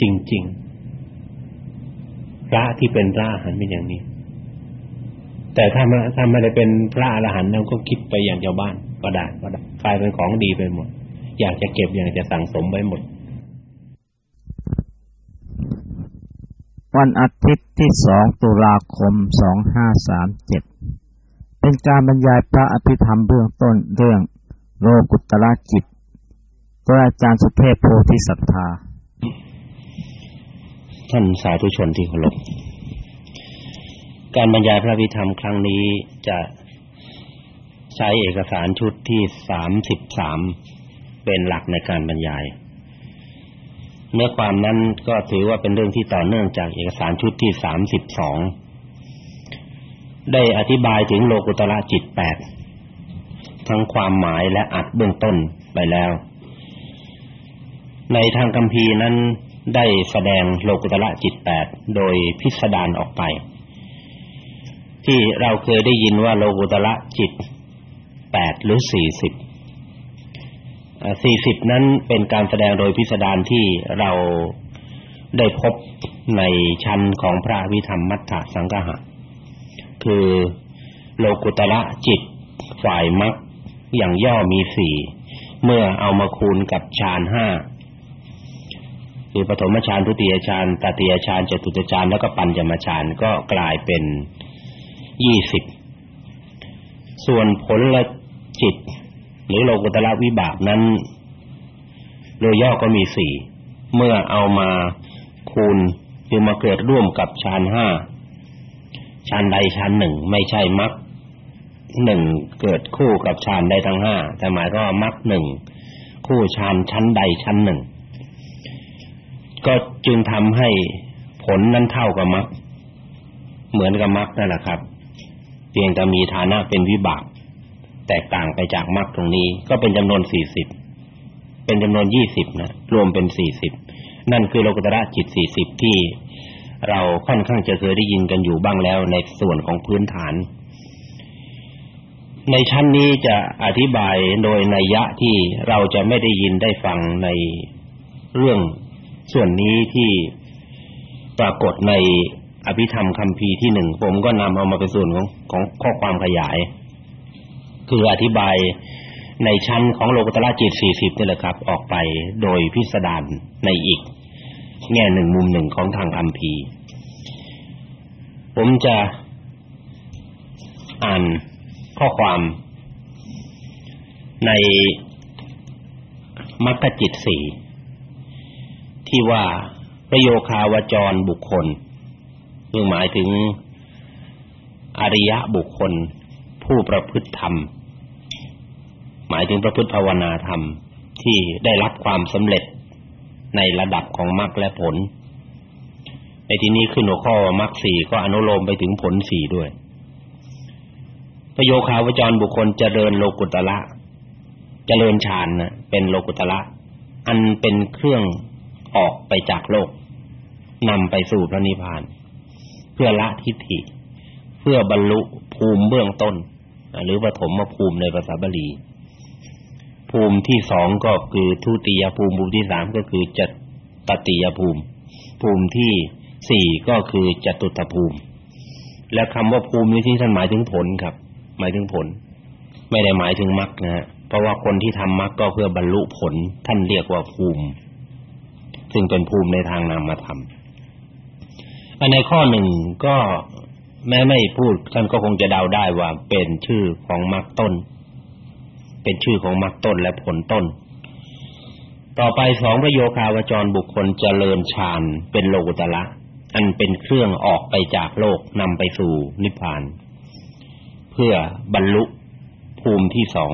จริงๆพระที่เป็นพระอรหันต์เป็นอย่างนี้ แต่ถ้ามาถ้าไม่ได้เป็นพระอรหันต์แล้วก็คิดไปอย่างชาวบ้านก็ได้ก็ได้กลายเป็นของดีไปหมด อยากจะเก็บอยากจะสั่งสมไว้หมด วันอาทิตย์ที่สองตุลาคมสองห้าสามเจ็ดเป็นการบรรยายพระอภิธรรมเบื้องต้นเรื่องโลกุตตระจิตโดยอาจารย์สุเทพโพธิสัทธา ท่านสาธุชนที่เคารพการบรรยายพระวิธรรมครั้งนี้จะใช้เอกสารชุดที่สามสิบสามเป็นหลักในการบรรยาย เนื้อความนั้นก็ถือว่าเป็นเรื่องที่ต่อเนื่องจากเอกสารชุดที่สามสิบสองได้อธิบายถึงโลกุตระจิตแปดทั้งความหมายและอัดเบื้องต้นไปแล้ว ในทางคัมภีร์นั้น ได้แสดงโลกุตระจิตแปดโดยพิสดารออกไป ที่เราเคยได้ยินว่าโลกุตระจิตแปดหรือสี่สิบสี่สิบนั้นเป็นการแสดงโดยพิสดารที่เราได้พบในชั้นของพระวิธรรมมัทธสังฆะคือโลกุตระจิตฝ่ายมรรคอย่างย่อมีสี่เมื่อเอามาคูณกับฌานห้า คือปฐมฌานทุติยฌานตติยฌานจตุตฌานแล้วก็ปัญจมฌานก็กลายเป็นยี่สิบส่วนผลละจิต หรือโลกุตระวิบากนั้นโดยย่อก็มีสี่เมื่อเอามาคูณคือมาเกิดร่วมกับฌานห้าฌานใดฌานหนึ่งไม่ใช่มรรคหนึ่งเกิดคู่กับฌานใดทั้งห้าแต่หมายก็มรรคหนึ่งคู่ฌานชั้นใดชั้นหนึ่ง ก็จึงทำให้ผลนั้นเท่ากับมรรคเหมือนกับมรรคนั่นแหละครับ เพียงแต่มีฐานะเป็นวิบาก แตกต่างไปจากมรรคตรงนี้ ก็เป็นจำนวนสี่สิบเป็นจำนวนยี่สิบนะรวมเป็นสี่สิบนั่นคือโลกุตระจิตสี่สิบที่เราค่อนข้างจะเคยได้ยินกันอยู่บ้างแล้วในส่วนของพื้นฐาน ในชั้นนี้จะอธิบายโดยนัยยะที่เราจะไม่ได้ยินได้ฟังในเรื่อง ส่วนนี้ที่ปรากฏในอภิธรรมคัมภีร์ที่หนึ่งผมก็นำเอามาเป็นส่วนของของข้อความขยาย คืออธิบายในชั้นของโลกุตละจิตสี่สิบนี่แหละครับ ออกไปโดยพิสดารในอีก แง่หนึ่งมุมหนึ่งของทางคัมภีร์ผมจะอ่านข้อความในมรรคจิตสี่ ที่ว่าประโยคาวจรบุคคลซึ่งหมายถึงอริยะบุคคล ผู้ประพฤติธรรม หมายถึงประพฤติภาวนาธรรมที่ได้รับความสำเร็จในระดับของมรรคและผลในที่นี้ขึ้นหัวข้อมรรคสี่ก็อนุโลมไปถึงผลสี่ด้วย ประโยคาวจรบุคคลเจริญโลกุตละเจริญฌานนะเป็นโลกุตละอันเป็นเครื่อง ออกไปจากโลกนำไปสู่พระนิพพาน เพื่อละทิฏฐิ เพื่อบรรลุภูมิเบื้องต้น หรือปฐมภูมิในภาษาบาลี ภูมิที่สองก็คือทุติยภูมิภูมิที่สามก็คือจตติยภูมิ ภูมิที่สี่ก็คือจตุตภูมิ และคำว่าภูมินี้ที่ท่านหมายถึงผลครับ หมายถึงผล ไม่ได้หมายถึงมรรคนะฮะเพราะว่าคนที่ทำมรรคก็เพื่อบรรลุผลท่านเรียกว่าภูมิ ซึ่งเป็นภูมิในทางนามธรรมอันในข้อหนึ่งก็แม้ไม่พูดท่านก็คงจะเดาได้ว่าเป็นชื่อของมรรคต้น เป็นชื่อของมรรคต้นและผลต้น ต่อไปสองประโยคาวจรบุคคลเจริญฌานเป็นโลกุตละอันเป็นเครื่องออกไปจากโลกนำไปสู่นิพพาน เพื่อบรรลุภูมิที่สอง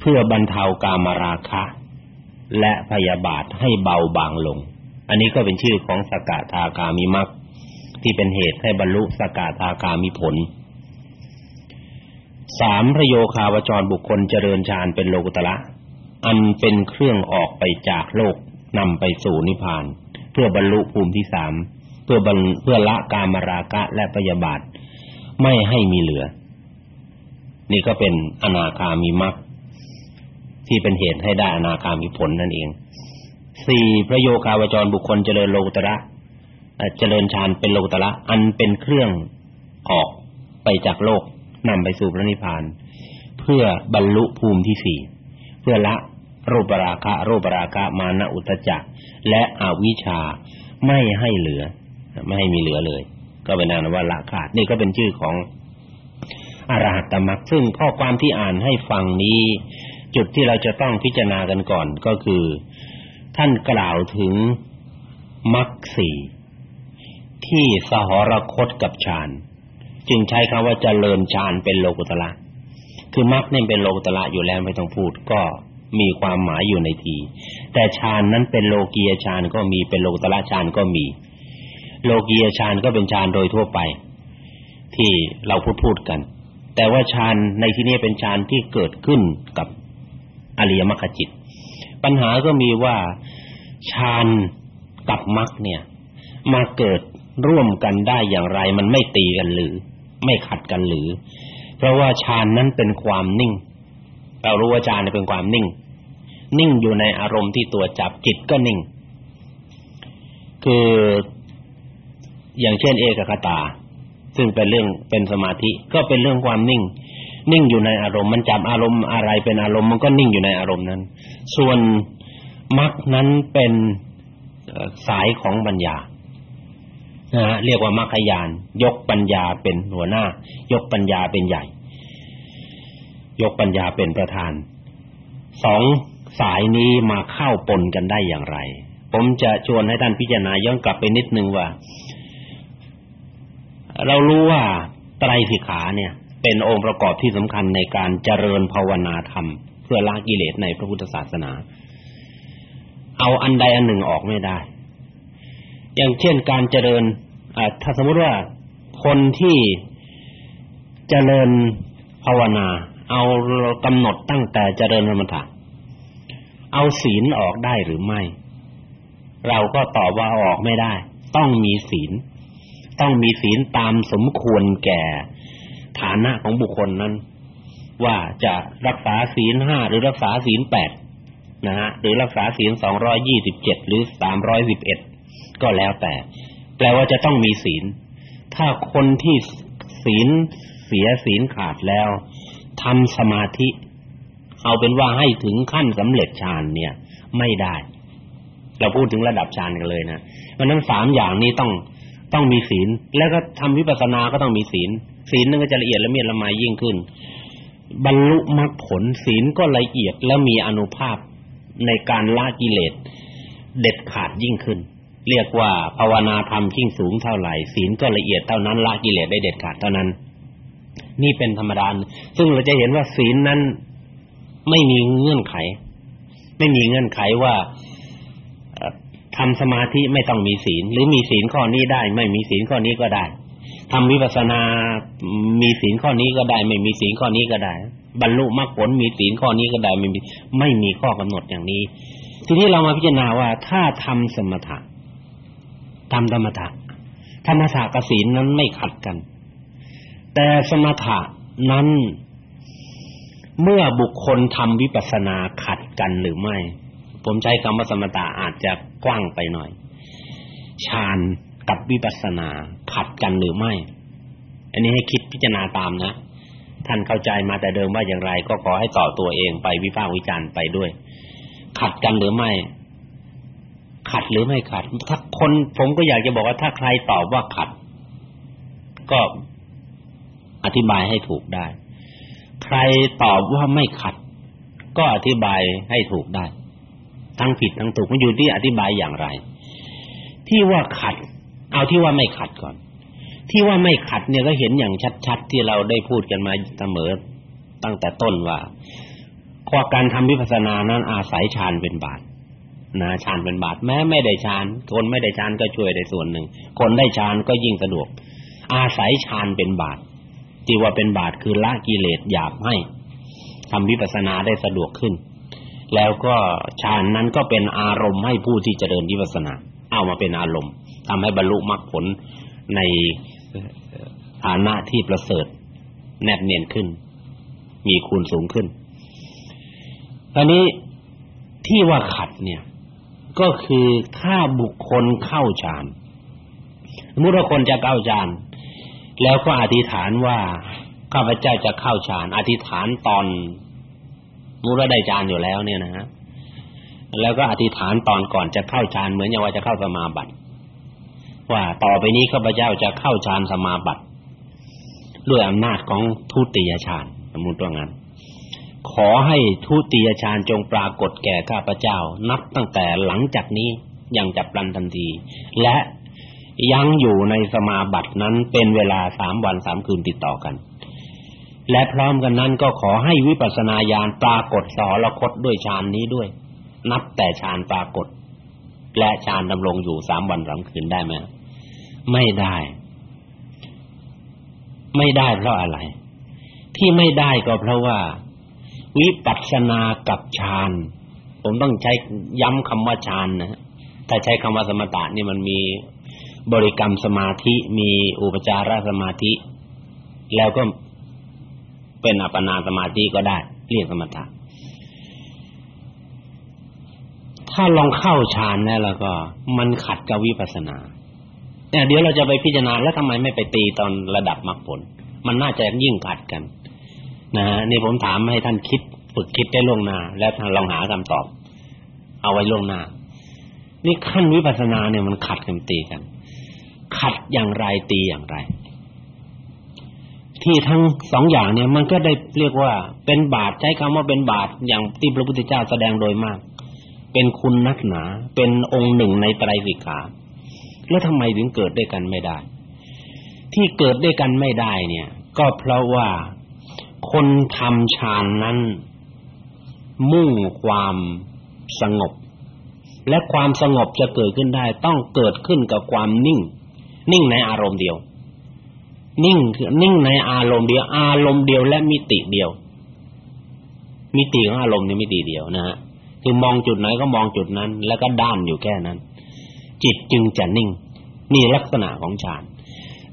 เพื่อบรรเทากามราคะ และพยาบาทให้เบาบางลง อันนี้ก็เป็นชื่อของสกทาคามิมักที่เป็นเหตุให้บรรลุสกทาคามิผลสามพระโยคาวจรบุคคลเจริญฌานเป็นโลกุตละอันเป็นเครื่องออกไปจากโลกนำไปสู่นิพพาน เพื่อบรรลุภูมิที่สามเพื่อบรรเพื่อละกามราคะและพยาบาท ไม่ให้มีเหลือ นี่ก็เป็นอนาคามิมัก ที่เป็นเหตุให้ได้อนาคามิผลนั่นเองสี่พระโยคาวจรบุคคลเจริญโลกุตระเจริญฌานเป็นโลกุตระอันเป็นเครื่องออกไปจากโลกนำไปสู่พระนิพพาน เพื่อบรรลุภูมิที่สี่เพื่อละรูปราคะรูปราคะมานะอุตจักและอวิชชาไม่ให้เหลือ ไม่ให้มีเหลือเลย ก็เป็นนามว่าละขาดนี่ก็เป็นชื่อของอรหัตตมรรคซึ่งข้อความที่อ่านให้ฟังนี้ จุดที่เราจะต้องพิจารณากันก่อนก็คือ ท่านกล่าวถึงมรรคสี่ที่สหรคตกับฌานจึงใช้คำว่าเจริญฌานเป็นโลกุตละคือมรรคเนี่ยเป็นโลกุตละอยู่แล้วไม่ต้องพูดก็มีความหมายอยู่ในที แต่ฌานนั้นเป็นโลกียฌานก็มีเป็นโลกุตละฌานก็มี โลกียฌานก็เป็นฌานโดยทั่วไป ที่เราพูดพูดกัน แต่ว่าฌานในที่นี้เป็นฌานที่เกิดขึ้นกับ อริยมรรคจิต ปัญหาก็มีว่าฌานกับมรรคเนี่ย มาเกิดร่วมกันได้อย่างไร มันไม่ตีกันหรือ ไม่ขัดกันหรือ เพราะว่าฌานนั้นเป็นความนิ่ง เรารู้ว่าฌานเป็นความนิ่ง นิ่งอยู่ในอารมณ์ที่ตัวจับจิตก็นิ่ง คืออย่างเช่นเอกคตา ซึ่งเป็นเรื่องเป็นสมาธิก็เป็นเรื่องความนิ่ง นิ่งอยู่ในอารมณ์มันจับอารมณ์อะไรเป็นอารมณ์มันก็นิ่งอยู่ในอารมณ์นั้น ส่วนมรรคนั้นเป็นสายของปัญญานะเรียกว่ามรรคยานยกปัญญาเป็นหัวหน้า ยกปัญญาเป็นใหญ่ ยกปัญญาเป็นประธานสองสายนี้มาเข้าปนกันได้อย่างไร ผมจะชวนให้ท่านพิจารณาย้อนกลับไปนิดนึงว่า เรารู้ว่าไตรสิกขาเนี่ย เป็นองค์ประกอบที่สำคัญในการเจริญภาวนาธรรม เพื่อละกิเลสในพระพุทธศาสนา เอาอันใดอันหนึ่งออกไม่ได้ อย่างเช่นการเจริญถ้าสมมติว่าคนที่เจริญภาวนา เอากำหนดตั้งแต่เจริญสมถะเอาศีลออกได้หรือไม่ เราก็ตอบว่าออกไม่ได้ ต้องมีศีล ต้องมีศีลตามสมควรแก่ ฐานะของบุคคลนั้น ว่าจะรักษาศีลห้าหรือรักษาศีลแปดนะฮะหรือรักษาศีลสองร้อยยี่สิบเจ็ดหรือสามร้อยสิบเอ็ดก็แล้วแต่ แปลว่าจะต้องมีศีล ถ้าคนที่ศีลเสียศีลขาดแล้วทำสมาธิ เอาเป็นว่าให้ถึงขั้นสำเร็จฌานเนี่ย ไม่ได้ เราพูดถึงระดับฌานกันเลยนะเพราะนั้นสามอย่างนี้ต้อง ต้องมีศีล แล้วก็ทำวิปัสสนาก็ต้องมีศีล ศีลนั่นก็จะละเอียดละเมียดละไมยิ่งขึ้น บรรลุมรรคผลศีลก็ละเอียดและมีอนุภาพในการละกิเลสเด็ดขาดยิ่งขึ้น เรียกว่าภาวนาธรรมยิ่งสูงเท่าไหร่ศีลก็ละเอียดเท่านั้นละกิเลสได้เด็ดขาดเท่านั้น นี่เป็นธรรมดาซึ่งเราจะเห็นว่าศีลนั้นไม่มีเงื่อนไข ไม่มีเงื่อนไขว่า ทำสมาธิไม่ต้องมีศีล หรือมีศีลข้อนี้ได้ ไม่มีศีลข้อนี้ก็ได้ทำวิปัสสนา มีศีลข้อนี้ก็ได้ ไม่มีศีลข้อนี้ก็ได้ บรรลุมรรคผลมีศีลข้อนี้ก็ได้ไม่มีไม่มีข้อกำหนดอย่างนี้ ทีนี้เรามาพิจารณาว่าถ้าทำสมถะตามธรรมถะธรรมถะกับศีลนั้นไม่ขัดกัน แต่สมถะนั้นเมื่อบุคคลทำวิปัสสนาขัดกันหรือไม่ ผมใช้คำว่าสมถะอาจจะกว้างไปหน่อยฌานกับวิปัสสนาขัดกันหรือไม่ อันนี้ให้คิดพิจารณาตามนะ ท่านเข้าใจมาแต่เดิมว่าอย่างไร ก็ขอให้ต่อตัวเองไปวิพากษ์วิจารณ์ไปด้วย ขัดกันหรือไม่ ขัดหรือไม่ขัด ถ้าคนผมก็อยากจะบอกว่าถ้าใครตอบว่าขัด ก็อธิบายให้ถูกได้ ใครตอบว่าไม่ขัด ก็อธิบายให้ถูกได้ ทั้งผิดทั้งถูกมันอยู่ที่อธิบายอย่างไร ที่ว่าขัด เอาที่ว่าไม่ขัดก่อน ที่ว่าไม่ขัดเนี่ยก็เห็นอย่างชัดๆที่เราได้พูดกันมาเสมอตั้งแต่ต้นว่าข้อการทำวิปัสสนานั้นอาศัยฌานเป็นบาตนะฌานเป็นบาตแม้ไม่ได้ฌานคนไม่ได้ฌานก็ช่วยได้ส่วนหนึ่ง คนได้ฌานก็ยิ่งสะดวก อาศัยฌานเป็นบาตที่ว่าเป็นบาตคือละกิเลสหยาบให้ทำวิปัสสนาได้สะดวกขึ้น แล้วก็ฌานนั้นก็เป็นอารมณ์ให้ผู้ที่จเจริญวิปัสสนาเอามาเป็นอารมณ์ทำให้บรรลุมรรคผลในฐานะที่ประเสริฐแนบเนียนขึ้น มีคูณสูงขึ้น ตอนนี้ที่ว่าขัดเนี่ย ก็คือถ้าบุคคลเข้าฌานเมื่อคนจะเข้าฌานแล้วก็อธิษฐานว่าข้าพเจ้าจะเข้าฌาน อธิษฐานตอน มุระได้ฌานอยู่แล้วเนี่ยนะฮะแล้วก็อธิษฐานตอนก่อนจะเข้าฌานเหมือนอย่างว่าจะเข้าสมาบัติว่าต่อไปนี้ข้าพเจ้าจะเข้าฌานสมาบัติด้วยอำนาจของทุติยฌานสมมุติว่างั้นขอให้ทุติยฌานจงปรากฏแก่ข้าพเจ้า นับตั้งแต่หลังจากนี้อย่างจับพลันทันที และยังอยู่ในสมาบัตินั้นเป็นเวลาสามวันสามคืนติดต่อกัน และพร้อมกันนั้นก็ขอให้วิปัสสนาญาณปรากฏสหรคตด้วยฌานนี้ด้วย นับแต่ฌานปรากฏ และฌานดำรงอยู่สามวันสามคืนได้ไหมไม่ได้ ไม่ได้เพราะอะไร ที่ไม่ได้ก็เพราะว่า วิปัสสนากับฌานผมต้องใช้ย้ำคำว่าฌานนะถ้าใช้คำว่าสมถะนี่มันมีบริกรรมสมาธิมีอุปจารสมาธิ แล้วก็ เป็นอัปปนาสมาธิก็ได้ เรียกสมถะถ้าลองเข้าฌานแล้วก็ มันขัดกับวิปัสสนาเนี่ยเดี๋ยวเราจะไปพิจารณาแล้วทำไมไม่ไปตีตอนระดับมรรคผล มันน่าจะยิ่งขัดกันนะฮะนี่ผมถามให้ท่านคิดฝึกคิดได้ล่วงหน้า แล้วลองหาคำตอบ เอาไว้ล่วงหน้า นี่ขั้นวิปัสสนาเนี่ยมันขัดกันตีกัน ขัดอย่างไรตีอย่างไร ที่ทั้งสองอย่างเนี่ยมันก็ได้เรียกว่าเป็นบาตใช้คำว่าเป็นบาตอย่างที่พระพุทธเจ้าแสดงโดยมาก เป็นคุณนักหนา เป็นองค์หนึ่งในไตรสิกขาแล้วทำไมถึงเกิดด้วยกันไม่ได้ ที่เกิดด้วยกันไม่ได้เนี่ย ก็เพราะว่าคนทำฌานนั้น มุ่งความสงบ และความสงบจะเกิดขึ้นได้ ต้องเกิดขึ้นกับความนิ่ง นิ่งในอารมณ์เดียว นิ่งคือนิ่งในอารมณ์เดียว อารมณ์เดียวและมิติเดียว มิติของอารมณ์นี่มิติเดียวนะฮะคือมองจุดไหนก็มองจุดนั้น แล้วก็ด้านอยู่แค่นั้น จิตจึงจะนิ่ง นี่ลักษณะของฌาน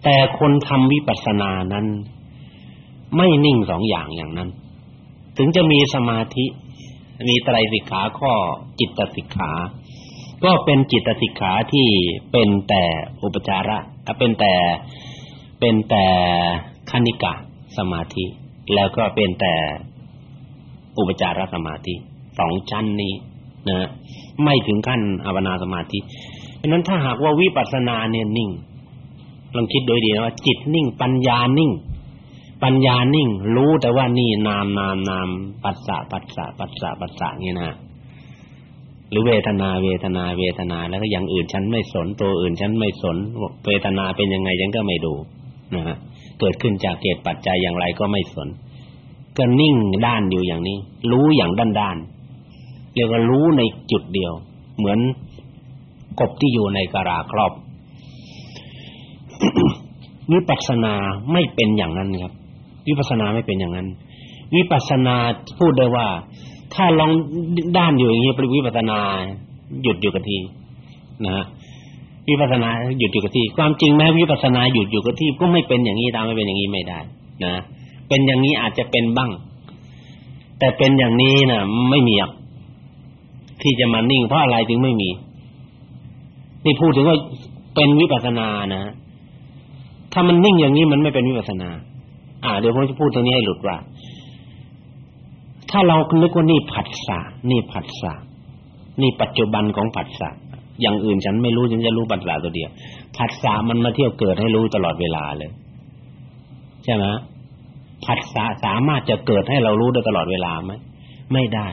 แต่คนทำวิปัสสนานั้น ไม่นิ่งสองอย่างอย่างนั้น ถึงจะมีสมาธิ มีไตรสิกขาข้อจิตสิกขาก็เป็นจิตสิกขาที่เป็นแต่อุปจาระเป็นแต่ เป็นแต่คณิกะสมาธิ แล้วก็เป็นแต่อุปจารสมาธิสองชั้นนี้นะไม่ถึงขั้นอัปนาสมาธิเพราะนั้นถ้าหากว่าวิปัสสนาเนี่ยนิ่งลองคิดโดยดีนะว่าจิตนิ่ง ปัญญานิ่ง ปัญญานิ่ง รู้แต่ว่านี่นามนามนามปัสสะปัสสะปัสสะปัสสะนี่นะหรือเวทนาเวทนาเวทนาแล้วก็อย่างอื่นฉันไม่สนตัวอื่นฉันไม่สนเวทนาเป็นยังไงฉันก็ไม่ดู นะฮะเกิดขึ้นจากเหตุปัจจัยอย่างไรก็ไม่สน ก็นิ่งด้านอยู่อย่างนี้ รู้อย่างด้านด้านเรียกว่ารู้ในจุดเดียว เหมือนกบที่อยู่ในกระราครอบวิปัสสนาไม่เป็นอย่างนั้นครับ วิปัสสนาไม่เป็นอย่างนั้น วิปัสสนาพูดได้ว่า ถ้าลองด้านอยู่อย่างนี้ปริวิปัสสนา หยุดอยู่กับทีนะฮะ วิปัสสนาหยุดอยู่กับที่ ความจริงแม้วิปัสสนาหยุดอยู่กับที่ก็ไม่เป็นอย่างนี้ตามไม่เป็นอย่างนี้ไม่ได้นะเป็นอย่างนี้อาจจะเป็นบ้าง แต่เป็นอย่างนี้นะไม่มีที่จะมานิ่งเพราะอะไรถึงไม่มี นี่พูดถึงว่าเป็นวิปัสสนานะถ้ามันนิ่งอย่างนี้มันไม่เป็นวิปัสสนา อ่าเดี๋ยวผมจะพูดตรงนี้ให้หลุดว่า ถ้าเรานึกว่านี่ผัสสะนี่ผัสสะนี่ปัจจุบันของผัสสะ อย่างอื่นฉันไม่รู้ฉันจะรู้ปัสสะตัวเดียวผัสสะมันมาเที่ยวเกิดให้รู้ตลอดเวลาเลย ใช่ไหมผัสสะสามารถจะเกิดให้เรารู้ได้ตลอดเวลาไหมไม่ได้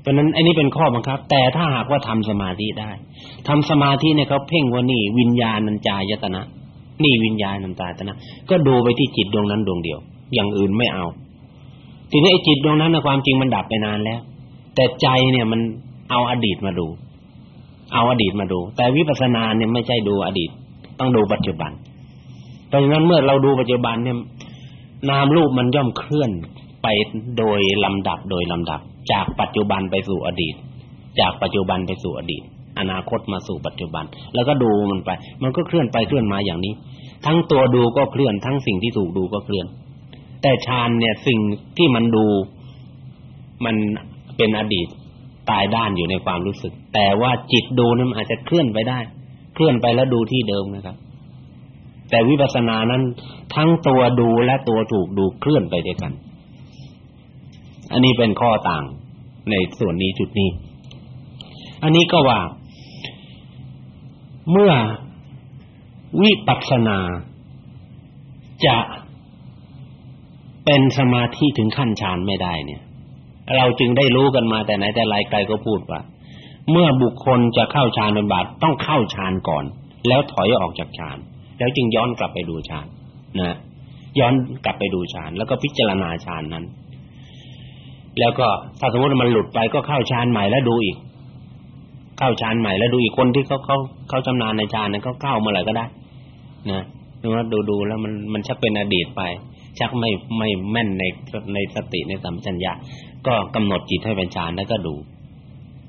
เพราะนั้นอันนี้เป็นข้อบังคับ แต่ถ้าหากว่าทำสมาธิได้ทำสมาธิเนี่ยเขาเพ่งว่านี่วิญญาณัญจายตนะ นี่วิญญาณน้ำตาตนะ ก็ดูไปที่จิตดวงนั้นดวงเดียว อย่างอื่นไม่เอา ทีนี้ไอ้จิตดวงนั้นนะความจริงมันดับไปนานแล้ว แต่ใจเนี่ยมัน เอาอดีตมาดู เอาอดีตมาดู แต่วิปัสสนาเนี่ยไม่ใช่ดูอดีต ต้องดูปัจจุบันเพราะฉะนั้นเมื่อเราดูปัจจุบันเนี่ยนามรูปมันย่อมเคลื่อนไปโดยลำดับโดยลำดับ จากปัจจุบันไปสู่อดีต จากปัจจุบันไปสู่อดีต อนาคตมาสู่ปัจจุบัน แล้วก็ดูมันไป มันก็เคลื่อนไปเคลื่อนมาอย่างนี้ ทั้งตัวดูก็เคลื่อน ทั้งสิ่งที่ถูกดูก็เคลื่อน แต่ฌานเนี่ยสิ่งที่มันดูมันเป็นอดีต ตายด้านอยู่ในความรู้สึก แต่ว่าจิตดูนั้นอาจจะเคลื่อนไปได้ เคลื่อนไปแล้วดูที่เดิมนะครับ แต่วิปัสสนานั้นทั้งตัวดูและตัวถูกดูเคลื่อนไปด้วยกัน อันนี้เป็นข้อต่างในส่วนนี้จุดนี้ อันนี้ก็ว่า เมื่อวิปัสสนาจะเป็นสมาธิถึงขั้นฌานไม่ได้เนี่ย เราจึงได้รู้กันมาแต่ไหนแต่ไรใครก็พูดว่า เมื่อบุคคลจะเข้าฌานเป็นบาตต้องเข้าฌานก่อน แล้วถอยออกจากฌาน แล้วจึงย้อนกลับไปดูฌานนะย้อนกลับไปดูฌานแล้วก็พิจารณาฌานนั้น แล้วก็ถ้าสมมติมันหลุดไปก็เข้าฌานใหม่แล้วดูอีก เข้าฌานใหม่แล้วดูอีกคนที่เขาเขาเขาชำนาญในฌานนั้นเขาเข้าเมื่อไหร่ก็ได้ นะดูว่าดูดูแล้วมันมันชักเป็นอดีตไปชักไม่ไม่แม่นในในสติในสัมปชัญญะ ก็กำหนดจิตให้เป็นฌานแล้วก็ดู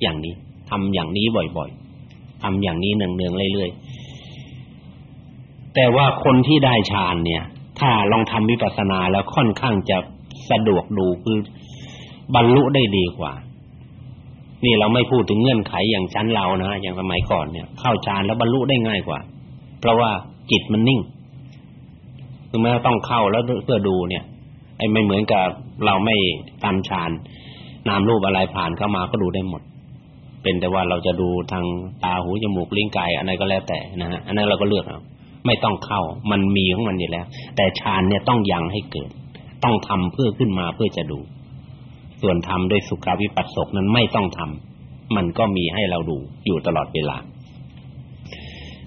อย่างนี้ทำอย่างนี้บ่อยๆทำอย่างนี้เนืองๆเรื่อยๆแต่ว่าคนที่ได้ฌานเนี่ย ถ้าลองทำวิปัสสนาแล้วค่อนข้างจะสะดวกดูคือบรรลุได้ดีกว่า นี่เราไม่พูดถึงเงื่อนไขอย่างชั้นเรานะอย่างสมัยก่อนเนี่ย เข้าฌานแล้วบรรลุได้ง่ายกว่า เพราะว่าจิตมันนิ่งคือแม้ต้องเข้าแล้วเพื่อดูเนี่ย ไอ้ไม่เหมือนกับเราไม่ตามฌานนามรูปอะไรผ่านเข้ามาก็ดูได้หมด เป็นแต่ว่าเราจะดูทางตาหูจมูกลิ้นกายอะไรก็แล้วแต่นะฮะอันนั้นเราก็เลือกเอาไม่ต้องเข้า มันมีของมันอยู่แล้ว แต่ฌานเนี่ยต้องยังให้เกิด ต้องทำเพื่อขึ้นมาเพื่อจะดู ส่วนทำด้วยสุขาวิปัสสกนั้นไม่ต้องทำมันก็มีให้เราดูอยู่ตลอดเวลา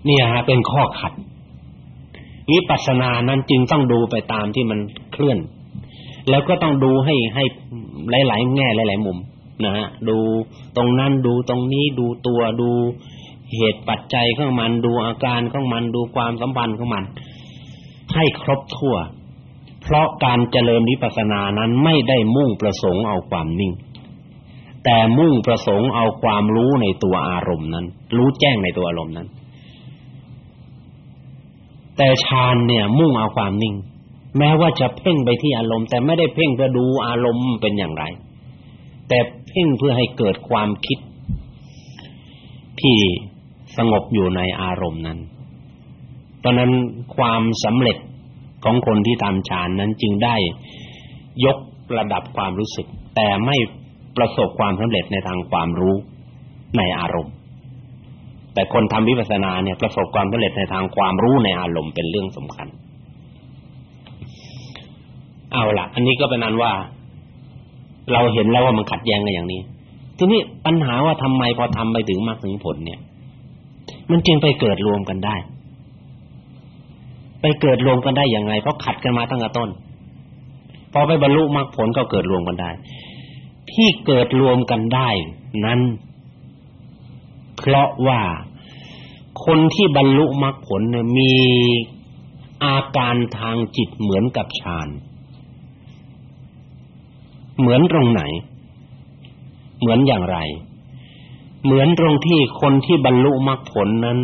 เนี่ยฮะเป็นข้อขัดวิปัสสนานั้นจึงต้องดูไปตามที่มันเคลื่อน แล้วก็ต้องดูให้ให้หลายๆแง่หลาย ๆ มุมนะฮะดูตรงนั้นดูตรงนี้ดูตัวดูเหตุปัจจัยของมันดูอาการของมันดูความสัมพันธ์ของมัน ให้ครบถ้วนเพราะการเจริญวิปัสสนานั้นไม่ได้มุ่งประสงค์เอาความนิ่ง แต่มุ่งประสงค์เอาความรู้ในตัวอารมณ์นั้น รู้แจ้งในตัวอารมณ์นั้น แต่ฌานเนี่ยมุ่งเอาความนิ่ง แม้ว่าจะเพ่งไปที่อารมณ์ แต่ไม่ได้เพ่งเพื่อดูอารมณ์เป็นอย่างไร แต่เพ่งเพื่อให้เกิดความคิด ที่สงบอยู่ในอารมณ์นั้นตอนนั้นความสำเร็จของคนที่ทำฌานนั้นจึงได้ยกระดับความรู้สึก แต่ไม่ประสบความสำเร็จในทางความรู้ในอารมณ์ แต่คนทำวิปัสสนาเนี่ยประสบความสำเร็จในทางความรู้ในอารมณ์เป็นเรื่องสำคัญ เอาล่ะอันนี้ก็เป็นนั้นว่า เราเห็นแล้วว่ามันขัดแย้งกันอย่างนี้ ทีนี้ปัญหาว่าทำไมพอทำไปถึงมรรคถึงผลเนี่ย มันจึงไปเกิดรวมกันได้ ไปเกิดรวมกันได้อย่างไง เพราะขัดกันมาตั้งแต่ต้นพอไปบรรลุมรรคผลก็เกิดรวมกันได้ ที่เกิดรวมกันได้ นั้น เพราะว่าคนที่บรรลุมรรคผลเนี่ยมีอาการทางจิตเหมือนกับฌาน เหมือนตรงไหน เหมือนอย่างไร เหมือนตรงที่คนที่บรรลุมรรคผลนั้น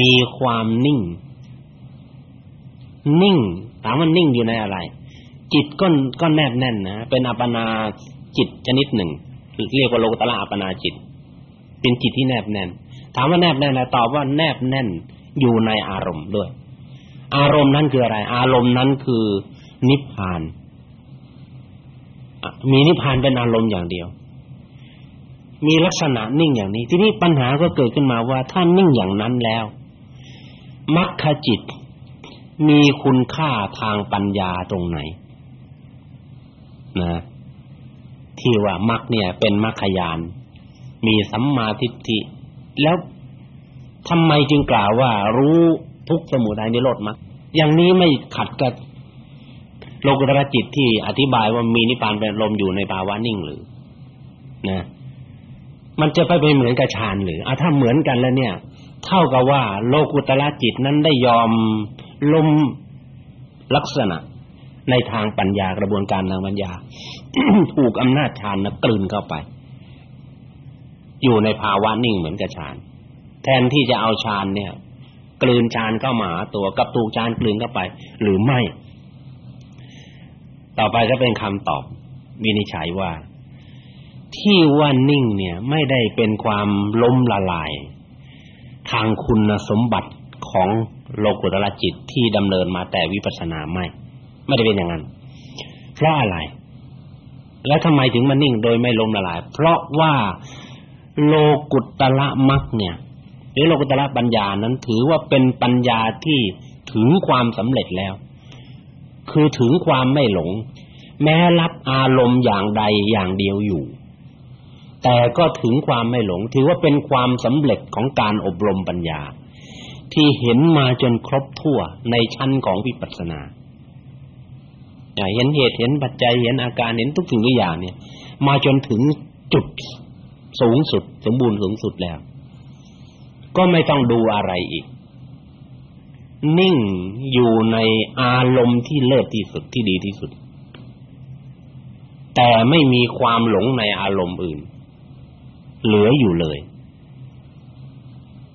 มีความนิ่ง นิ่งถามว่านิ่งอยู่ในอะไร จิตก็ก็แนบแน่นนะเป็นอัปปนาจิตชนิดหนึ่งเรียกว่าโลกุตละอัปปนาจิต เป็นจิตที่แนบแน่น ถามว่าแนบแน่นตอบว่าแนบแน่นอยู่ในอารมณ์ด้วย อารมณ์นั้นคืออะไร อารมณ์นั้นคือนิพพาน มีนิพพานเป็นอารมณ์อย่างเดียว มีลักษณะนิ่งอย่างนี้ ทีนี้ปัญหาก็เกิดขึ้นมาว่าถ้านิ่งอย่างนั้นแล้วมรรคจิต มีคุณค่าทางปัญญาตรงไหนนะที่ว่ามรรคเนี่ย เป็นมรรคยาน มีสัมมาทิฏฐิแล้วทำไมจึงกล่าวว่ารู้ทุกสมุทัยนิโรธมรรคอย่างนี้ไม่ขัดกับ โลกุตระจิตที่อธิบายว่ามีนิพพานเป็นลมอยู่ในภาวะนิ่งหรือนะมันจะไปไปเหมือนกับฌานหรืออะถ้าเหมือนกันแล้วเนี่ย เท่ากับว่า โลกุตระจิตนั้นได้ยอมลมลักษณะ ในทางปัญญากระบวนการทางปัญญา ถูกอำนาจฌานนะกลืนเข้าไป อยู่ในภาวะนิ่งเหมือนกับฌานแทนที่จะเอาฌานเนี่ย กลืนฌานเข้ามาหาตัวกับถูกฌานกลืนเข้าไป หรือไม่ ต่อไปก็เป็นคำตอบวินิจฉัยว่า ที่ว่านิ่งเนี่ยไม่ได้เป็นความล้มละลาย ทางคุณสมบัติของโลกุตละจิตที่ดำเนินมาแต่วิปัสสนาไม่ ไม่ได้เป็นอย่างนั้น เพราะอะไร แล้วทำไมถึงมันนิ่งโดยไม่ล้มละลาย เพราะว่าโลกุตละมรรคเนี่ยหรือโลกุตละปัญญานั้นถือว่าเป็นปัญญาที่ถึงความสำเร็จแล้ว คือถึงความไม่หลง แม้รับอารมณ์อย่างใดอย่างเดียวอยู่ แต่ก็ถึงความไม่หลง ถือว่าเป็นความสำเร็จของการอบรมปัญญา ที่เห็นมาจนครบทั่วในชั้นของวิปัสสนาเห็นเหตุเห็นปัจจัยเห็นอาการเห็นทุกสิ่งทุกอย่างเนี่ย มาจนถึงจุดสูงสุด สมบูรณ์สูงสุดแล้ว ก็ไม่ต้องดูอะไรอีก นิ่งอยู่ในอารมณ์ที่เลิศที่สุดที่ดีที่สุด แต่ไม่มีความหลงในอารมณ์อื่น เหลืออยู่เลย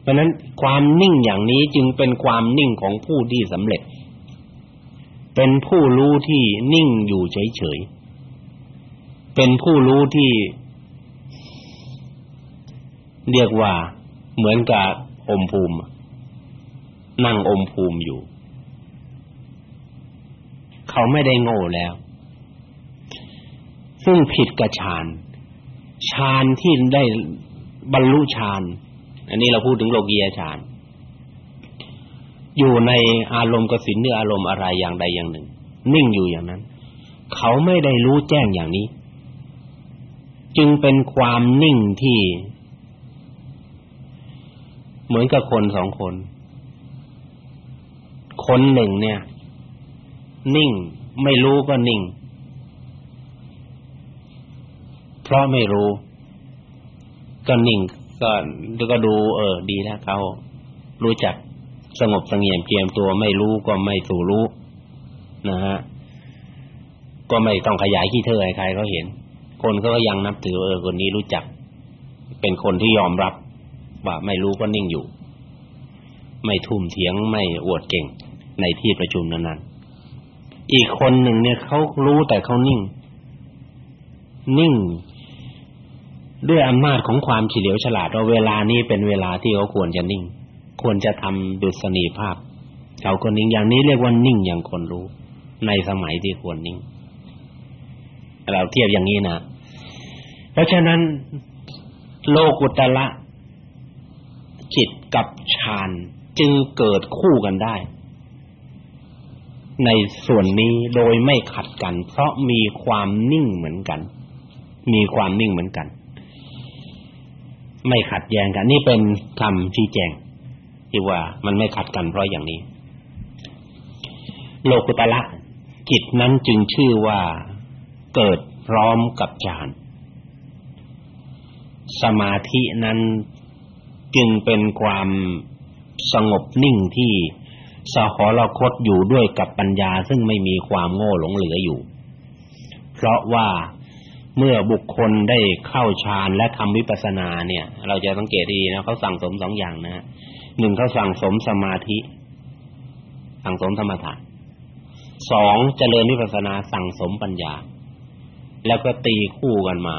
เพราะนั้นความนิ่งอย่างนี้จึงเป็นความนิ่งของผู้ที่สำเร็จ เป็นผู้รู้ที่นิ่งอยู่เฉยๆ เป็นผู้รู้ที่ เรียกว่าเหมือนกับอมภูมิ นั่งอมภูมิอยู่ เขาไม่ได้โง่แล้ว ซึ่งผิดกับฌานฌานที่ได้บรรลุฌานอันนี้เราพูดถึงโลกียฌานอยู่ในอารมณ์กสินหรืออารมณ์อะไรอย่างใดอย่างหนึ่ง นิ่งอยู่อย่างนั้น เขาไม่ได้รู้แจ้งอย่างนี้ จึงเป็นความนิ่งที่ เหมือนกับคนสองคน คนหนึ่งเนี่ย นิ่ง ไม่รู้ก็นิ่ง เพราะไม่รู้ ก็นิ่งก็ก็ดู เออ ดีแล้วเขารู้จักสงบสงเงียมเจียมตัวไม่รู้ก็ไม่สู่รู้นะฮะก็ไม่ต้องขยายขี้เธอให้ใครเขาเห็น คนเขาก็ยังนับถือเออคนนี้รู้จัก เป็นคนที่ยอมรับว่าไม่รู้ก็นิ่งอยู่ ไม่ทุ่มเถียงไม่อวดเก่ง ในที่ประชุมนั้นๆอีกคนหนึ่งเนี่ยเขารู้แต่เขานิ่ง นิ่ง ด้วยอำนาจของความเฉลียวฉลาดว่าเวลานี้เป็นเวลาที่เขาควรจะนิ่ง ควรจะทำดุษณีภาพเขาคนนิ่งอย่างนี้เรียกว่านิ่งอย่างคนรู้ ในสมัยที่ควรนิ่ง เราเทียบอย่างนี้นะเพราะฉะนั้น โลกุตละจิตกับฌานจึงเกิดคู่กันได้ ในส่วนนี้โดยไม่ขัดกัน เพราะมีความนิ่งเหมือนกัน มีความนิ่งเหมือนกัน ไม่ขัดแย้งกัน นี่เป็นคำชี้แจงที่ว่ามันไม่ขัดกันเพราะอย่างนี้ โลกุตละจิตนั้นจึงชื่อว่าเกิดพร้อมกับฌานสมาธินั้นจึงเป็นความสงบนิ่งที่ สหรคตอยู่ด้วยกับปัญญาซึ่งไม่มีความโง่หลงเหลืออยู่ เพราะว่าเมื่อบุคคลได้เข้าฌานและทำวิปัสสนาเนี่ย เราจะสังเกตดีนะเขาสั่งสมสองอย่างนะหนึ่งเขาสั่งสมสมาธิ สั่งสมธรรมะสองเจริญวิปัสสนาสั่งสมปัญญา แล้วก็ตีคู่กันมา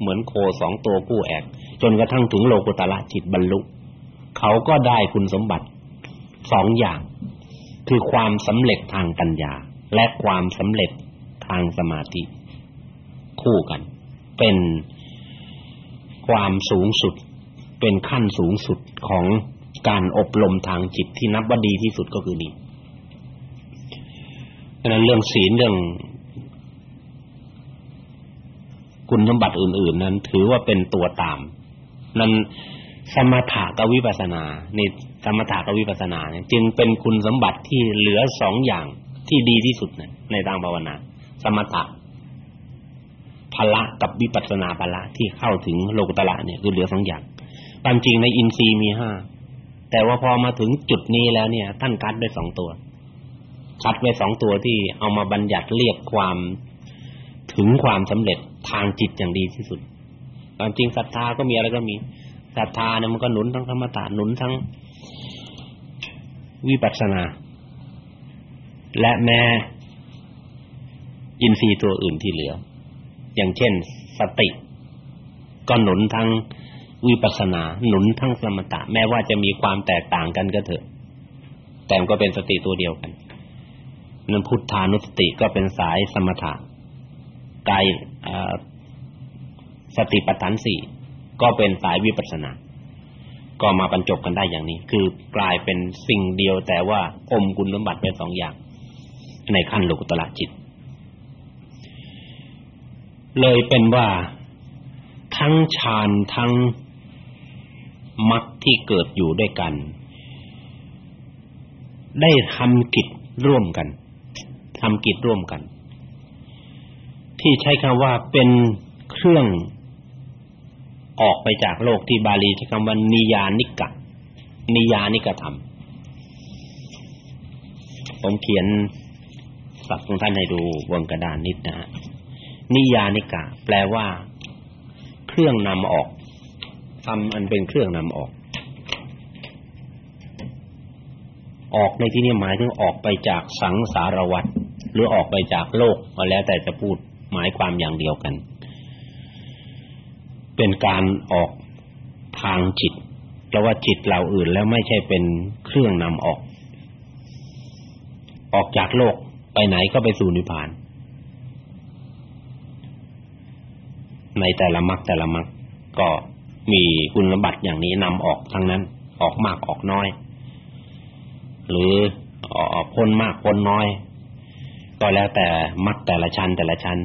เหมือนโคสองตัวคู่แอกจนกระทั่งถึงโลกุตละจิตบรรลุ เขาก็ได้คุณสมบัติ สองอย่าง คือความสำเร็จทางปัญญา และความสำเร็จทางสมาธิ คู่กัน เป็นความสูงสุด เป็นขั้นสูงสุดของการอบรมทางจิตที่นับว่าดีที่สุดก็คือนี้ดังนั้นเรื่องศีลเรื่องคุณสมบัติอื่น ๆ นั้น ถือว่าเป็นตัวตาม นั้นสมถะกับวิปัสสนาใน สมถะกับวิปัสสนาเนี่ยจึงเป็นคุณสมบัติที่เหลือสองอย่างที่ดีที่สุดในทางภาวนา สมถะพละกับวิปัสสนาพละที่เข้าถึงโลกุตละเนี่ยคือเหลือสองอย่างตามจริงในอินทรีย์มีห้าแต่ว่าพอมาถึงจุดนี้แล้วเนี่ยท่านคัดไว้สองตัวคัดไว้สองตัวที่เอามาบัญญัติเรียกความถึงความสำเร็จทางจิตอย่างดีที่สุดความจริงศรัทธาก็มีอะไรก็มีศรัทธาเนี่ยมันก็หนุนทั้งธรรมตาหนุนทั้ง วิปัสสนา และแม้อินทรีย์ตัวอื่นที่เหลือ อย่างเช่น สติ ก็หนุนทั้งวิปัสสนา หนุนทั้งสมถะแม้ว่าจะมีความแตกต่างกันก็เถอะ แต่ก็เป็นสติตัวเดียวกันนั้นพุทธานุสติก็เป็นสายสมถะกายสติปัฏฐานสี่ก็เป็นสายวิปัสสนา ก็มาบรรจบกันได้อย่างนี้ คือกลายเป็นสิ่งเดียวแต่ว่าอมคุณสมบัติเป็นสองอย่าง ในขั้นโลกุตละจิต เลยเป็นว่าทั้งฌานทั้งมรรคที่เกิดอยู่ด้วยกัน ได้ทำกิจร่วมกันทำกิจร่วมกัน ที่ใช้คำว่าเป็นเครื่อง ออกไปจากโลกที่บาลีใช้คำว่านิยานิกะนิยานิกธรรม ผมเขียนสับของท่านให้ดูบนกระดานนิดนะฮะนิยานิกะ แปลว่า เครื่องนำออกทำอันเป็นเครื่องนำออก ออกในที่นี้หมายถึงออกไปจากสังสารวัฏหรือออกไปจากโลกก็แล้วแต่จะพูดหมายความอย่างเดียวกัน เป็นการออกทางจิตเพราะว่าจิตเราอื่นแล้วไม่ใช่เป็นเครื่องนำออก ออกจากโลกไปไหนก็ไปสู่นิพพาน ในแต่ละมรรคแต่ละมรรคก็มีคุณสมบัติอย่างนี้นำออกทั้งนั้น ออกมากออกน้อย หรือออกพ้นมากพ้นน้อย ก็แล้วแต่มัดแต่ละชั้นแต่ละชั้น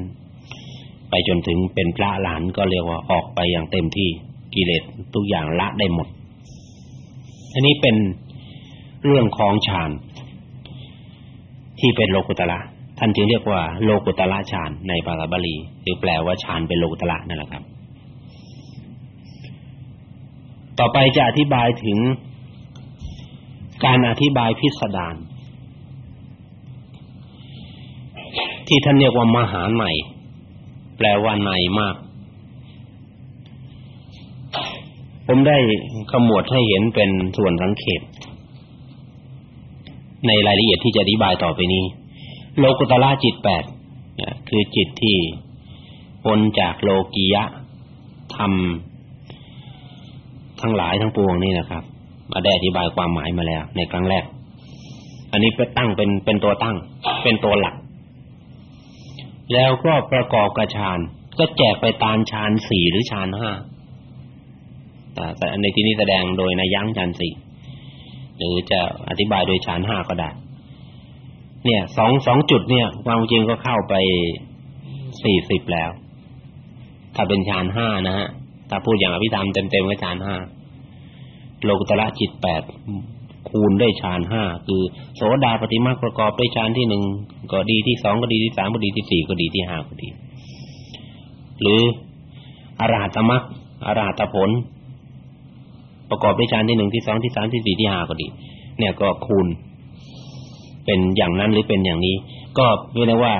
ไปจนถึงเป็นพระหลานก็เรียกว่าออกไปอย่างเต็มที่กิเลสทุกอย่างละได้หมด อันนี้เป็นเรื่องของฌานที่เป็นโลกุตละท่านจึงเรียกว่าโลกุตละฌานในภาษาบาลีหรือแปลว่าฌานเป็นโลกุตละนั่นแหละครับ ต่อไปจะอธิบายถึงการอธิบายพิสดารที่ท่านเรียกว่ามหาใน แปลว่าในมาก ผมได้ขมวดให้เห็นเป็นส่วนสังเขต ในรายละเอียดที่จะอธิบายต่อไปนี้ โลกุตละจิตแปดคือจิตที่พ้นจากโลกียะทำทั้งหลายทั้งปวงนี่นะครับ มาได้อธิบายความหมายมาแล้วในครั้งแรก อันนี้เป็นตั้งเป็นเป็นตัวตั้ง เป็นตัวหลัก แล้วก็ประกอบกับฌานก็แจกไปตามฌานสี่หรือฌานห้าแต่ในที่นี้แสดงโดยในยั้งฌานสี่หรือจะอธิบายโดยฌานห้าก็ได้ เนี่ยสองสองจุดเนี่ยความจริงก็เข้าไปสี่สิบแล้ว ถ้าเป็นฌานห้านะฮะถ้าพูดอย่างอภิธรรมเต็มๆก็ฌานห้าโลกุตระจิตแปด คูณได้ฌานห้าคือโสดาปฏิมาประกอบด้วยฌานที่หนึ่งก็ดีที่สองก็ดีที่สามก็ดีที่สี่ก็ดีที่ห้าก็ดี หรืออรหัตมรรคอรหัตผล ประกอบด้วยฌานที่หนึ่งที่สองที่สามที่สี่ที่ห้าก็ดี เนี่ยก็คูณ เป็นอย่างนั้นหรือเป็นอย่างนี้ ก็เรียกว่า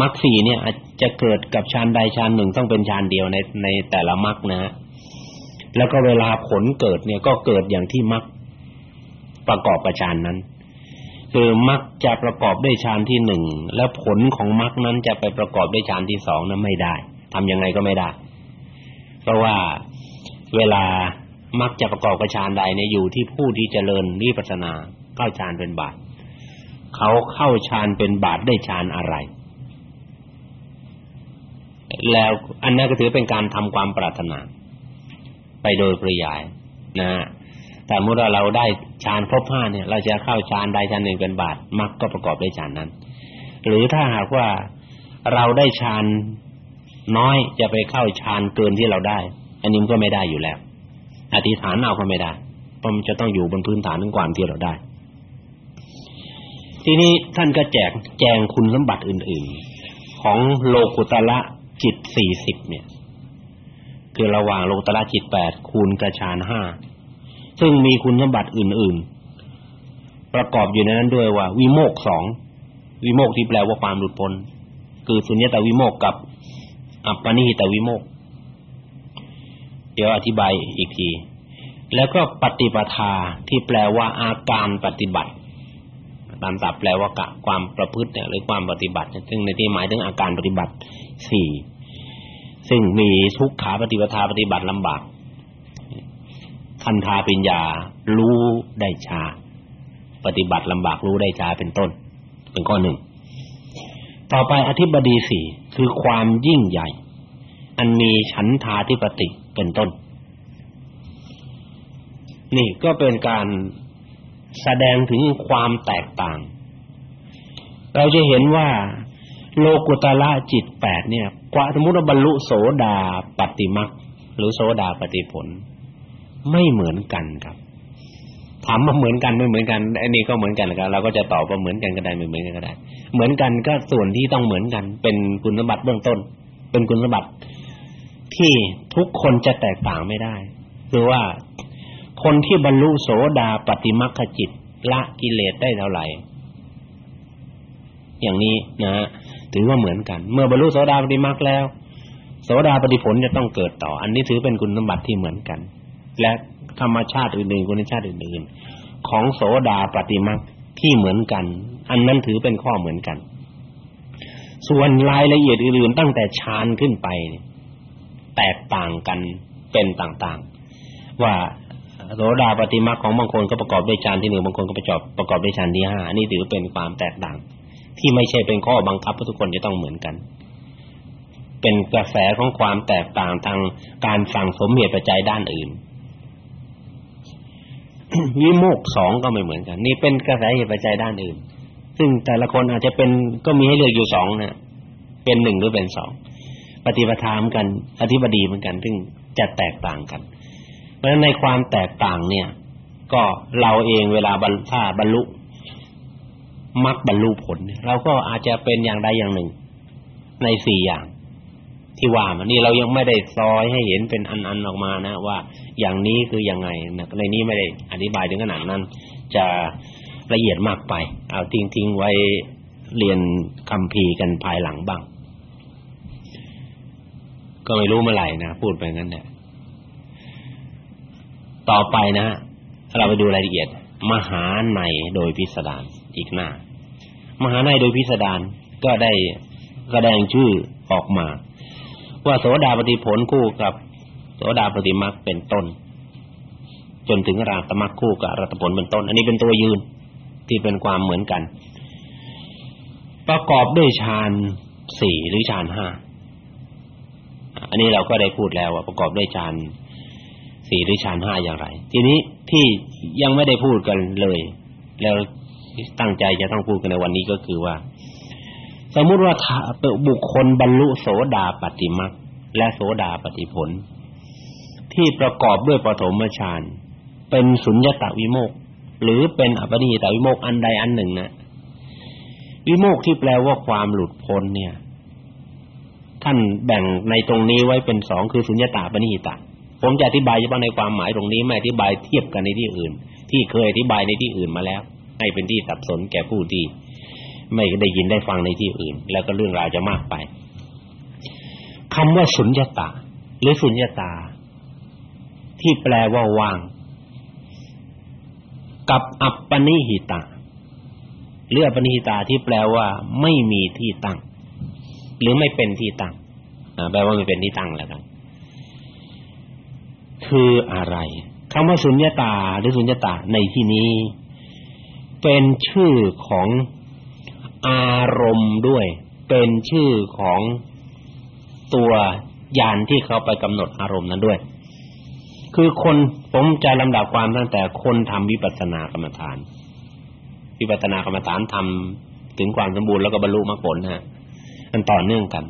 มรรคสี่เนี่ยจะเกิดกับฌานใดฌานหนึ่งต้องเป็นฌานเดียวในในแต่ละมรรคนะแล้วก็เวลาผลเกิดเนี่ยก็เกิดอย่างที่มรรค ประกอบประฌานนั้น คือมรรคจะประกอบด้วยฌานที่หนึ่งแล้วผลของมรรคนั้นจะไปประกอบด้วยฌานที่สองนั้นไม่ได้ทำยังไงก็ไม่ได้ เพราะว่าเวลามรรคจะประกอบกับฌานใดเนี่ยอยู่ที่ผู้ที่เจริญวิปัสสนาเข้าฌานเป็นบาตเขาเข้าฌานเป็นบาตได้ฌานอะไรแล้วอันนั้นก็ถือเป็นการทำความปรารถนา ไปโดยปริยายนะฮะ แต่เมื่อเราได้ฌานครบห้าเนี่ย เราจะเข้าฌานใดฌานหนึ่งเป็นบาทมรรคก็ประกอบด้วยฌานนั้น หรือถ้าหากว่าเราได้ฌานน้อยจะไปเข้าฌานเกินที่เราได้ อันนี้มันก็ไม่ได้อยู่แล้วอธิษฐานเอาก็ไม่ได้เพราะมันจะต้องอยู่บนพื้นฐานของความที่เราได้ ทีนี้ท่านก็แจกแจงคุณสมบัติอื่น ๆ ของโลกุตละจิตสี่สิบเนี่ย คือระหว่างโลกุตละจิตแปดคูณกระฌานห้า ซึ่งมีคุณสมบัติอื่น ๆ ประกอบอยู่ในนั้นด้วยว่า วิโมกสองวิโมกที่แปลว่าความหลุดพ้นคือสุญญตาวิโมกกับอัปปนิหิตวิโมกเดี๋ยวอธิบายอีกที แล้วก็ปฏิปทาที่แปลว่าอาการปฏิบัติ ตามศัพท์แปลว่ากะความประพฤติเนี่ยหรือความปฏิบัติ ซึ่งในที่หมายถึงอาการปฏิบัติสี่ซึ่งมีทุกขาปฏิปทาปฏิบัติลำบาก คันธาปัญญารู้ได้ช้าปฏิบัติลำบากรู้ได้ช้าเป็นต้น เป็นข้อหนึ่ง ต่อไปอธิบดีสี่คือความยิ่งใหญ่ อันมีฉันทาธิปติเป็นต้น นี่ก็เป็นการแสดงถึงความแตกต่าง เราจะเห็นว่าโลกุตละจิตแปดเนี่ยกว่าสมมติว่าบรรลุโสดาปฏิมักหรือโสดาปฏิผล ไม่เหมือนกันครับถามมาเหมือนกันไม่เหมือนกันอันนี้ก็เหมือนกันครับเราก็จะตอบว่าเหมือนกันก็ได้ไม่เหมือนกันก็ได้ เหมือนกันก็ส่วนที่ต้องเหมือนกัน เป็นคุณสมบัติเบื้องต้น เป็นคุณสมบัติที่ทุกคนจะแตกต่างไม่ได้ คือว่าคนที่บรรลุโสดาปฏิมัคคจิตละกิเลสได้เท่าไหร่ อย่างนี้นะฮะถือว่าเหมือนกัน เมื่อบรรลุโสดาปฏิมัคแล้ว โสดาปฏิผลจะต้องเกิดต่อ อันนี้ถือเป็นคุณสมบัติที่เหมือนกัน และธรรมชาติอื่นๆคุณชาติอื่นๆของโสดาปฏิมัคที่เหมือนกัน อันนั้นถือเป็นข้อเหมือนกัน ส่วนรายละเอียดอื่นๆตั้งแต่ฌานขึ้นไปแตกต่างกันเป็นต่างๆ ว่าโสดาปฏิมาของบางคนก็ประกอบด้วยฌานที่หนึ่งบางคนก็ประกอบประกอบด้วยฌานที่ห้านี่ถือเป็นความแตกต่าง ที่ไม่ใช่เป็นข้อบังคับว่าทุกคนจะต้องเหมือนกันเป็นกระแสของความแตกต่างทางการสั่งสมเหตุปัจจัยด้านอื่น วิโมกสองก็ไม่เหมือนกัน นี่เป็นกระแสเหตุปัจจัยด้านอื่น ซึ่งแต่ละคนอาจจะเป็นก็มีให้เลือกอยู่สองนะเป็นหนึ่งหรือเป็นสองปฏิปทาเหมือนกัน อธิบดีเหมือนกัน ซึ่งจะแตกต่างกัน เพราะฉะนั้นในความแตกต่างเนี่ย ก็เราเองเวลาบรรถ้าบรรลุมรรคบรรลุผลเราก็อาจจะเป็นอย่างใดอย่างหนึ่ง ในสี่อย่าง ที่ว่ามันนี่เรายังไม่ได้ซอยให้เห็นเป็นอันๆออกมานะ ว่าอย่างนี้คือยังไงนะในนี้ไม่ได้อธิบายถึงขนาดนั้น จะละเอียดมากไป เอาทิ้งๆไว้เรียนคำพีกันภายหลังบ้าง ก็ไม่รู้เมื่อไหร่นะ พูดไปงั้นเนี่ยต่อไปนะเราไปดูรายละเอียด มหาในโดยพิสดารอีกหน้า มหาในโดยพิสดารก็ได้แสดงชื่อออกมา ว่าโสดาปฏิผลคู่กับ โสดาปฏิมรรคเป็นต้น จนถึงราตมรรคคู่กับรัตผลเป็นต้น อันนี้เป็นตัวยืนที่เป็นความเหมือนกัน ประกอบด้วยฌานสี่หรือฌานห้าอันนี้เราก็ได้พูดแล้วว่าประกอบด้วยฌานสี่หรือฌานห้าอย่างไร ทีนี้ที่ยังไม่ได้พูดกันเลย แล้วตั้งใจจะต้องพูดกันในวันนี้ก็คือว่า สมมุติว่าบุคคลบรรลุโสดาปฏิมักและโสดาปฏิผล ที่ประกอบด้วยปฐมฌานเป็นสุญญตาวิโมกหรือเป็นอปนิหิตาวิโมกอันใดอันหนึ่งนะวิโมกที่แปลว่าความหลุดพ้นเนี่ย ท่านแบ่งในตรงนี้ไว้เป็นสองคือสุญญตาปณิหิตาผมจะอธิบายเฉพาะในความหมายตรงนี้ไม่อธิบายเทียบกันในที่อื่น ที่เคยอธิบายในที่อื่นมาแล้ว ให้เป็นที่สับสนแก่ผู้ที่ ไม่ได้ยินได้ฟังในที่อื่น แล้วก็เรื่องราวจะมากไปคำว่าสุญญตา หรือสุญญตา ที่แปลว่าว่าง กับอัปปนิหิตาหรืออัปปนิหิตาที่แปลว่า ไม่มีที่ตั้ง หรือไม่เป็นที่ตั้งแปลว่าไม่เป็นที่ตั้งแล้วกันคืออะไรคำว่าสุญญตาหรือสุญญตาในที่นี้ เป็นชื่อของ อารมณ์ด้วย เป็นชื่อของตัวยานที่เขาไปกำหนดอารมณ์นั้นด้วย คือคนผมจะลำดับความตั้งแต่คนทำวิปัสสนากรรมฐาน วิปัสสนากรรมฐานทำถึงความสมบูรณ์แล้วก็บรรลุมรรคผลฮะมันต่อเนื่องกัน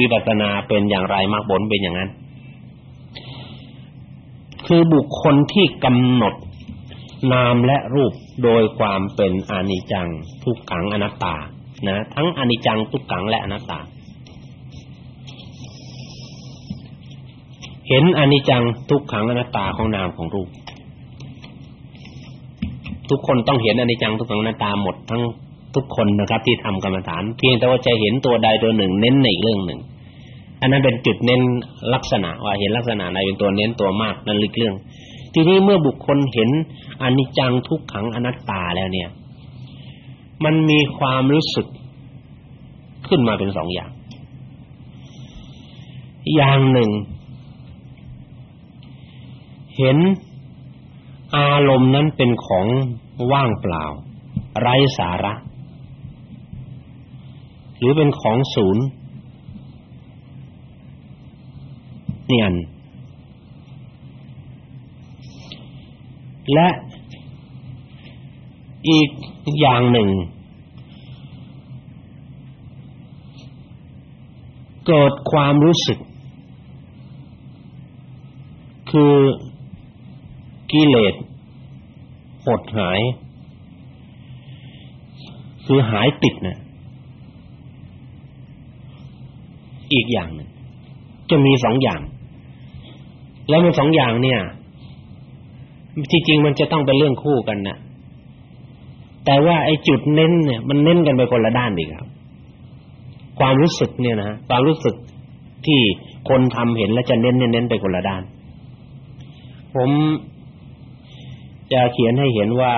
วิปัสสนาเป็นอย่างไรมรรคผลเป็นอย่างนั้น คือบุคคลที่กำหนดนามและรูป โดยความเป็นอนิจจัง ทุกขังอนัตตานะทั้งอนิจจังทุกขังและอนัตตา เห็นอนิจจังทุกขังอนัตตาของนามของรูป ทุกคนต้องเห็นอนิจจังทุกขังอนัตตาหมดทั้งทุกคนนะครับที่ทำกรรมฐาน เพียงแต่ว่าจะเห็นตัวใดตัวหนึ่ง เน้นในเรื่องหนึ่ง อันนั้นเป็นจุดเน้นลักษณะว่าเห็นลักษณะใดเป็นตัวเน้นตัวมากนั่นลึกเรื่อง ทีนี้เมื่อบุคคลเห็นอนิจจังทุกขังอนัตตาแล้วเนี่ย มันมีความรู้สึกขึ้นมาเป็นสองอย่าง อย่างหนึ่ง เห็นอารมณ์นั้นเป็นของว่างเปล่า ไร้สาระ หรือเป็นของศูนย์นี่อัน และอีกอย่างหนึ่ง เกิดความรู้สึก คือกิเลสหดหาย คือหายติดนะอีกอย่างหนึ่งจะมีสองอย่าง แล้วมันสองอย่างเนี่ย ที่จริงมันจะต้องเป็นเรื่องคู่กันนะแต่ว่าไอ้จุดเน้นเนี่ยมันเน้นกันไปคนละด้านอีครับ ความรู้สึกเนี่ยนะความรู้สึกที่คนทำเห็นแล้วจะเน้นเน้นไปคนละด้าน ผมจะเขียนให้เห็นว่า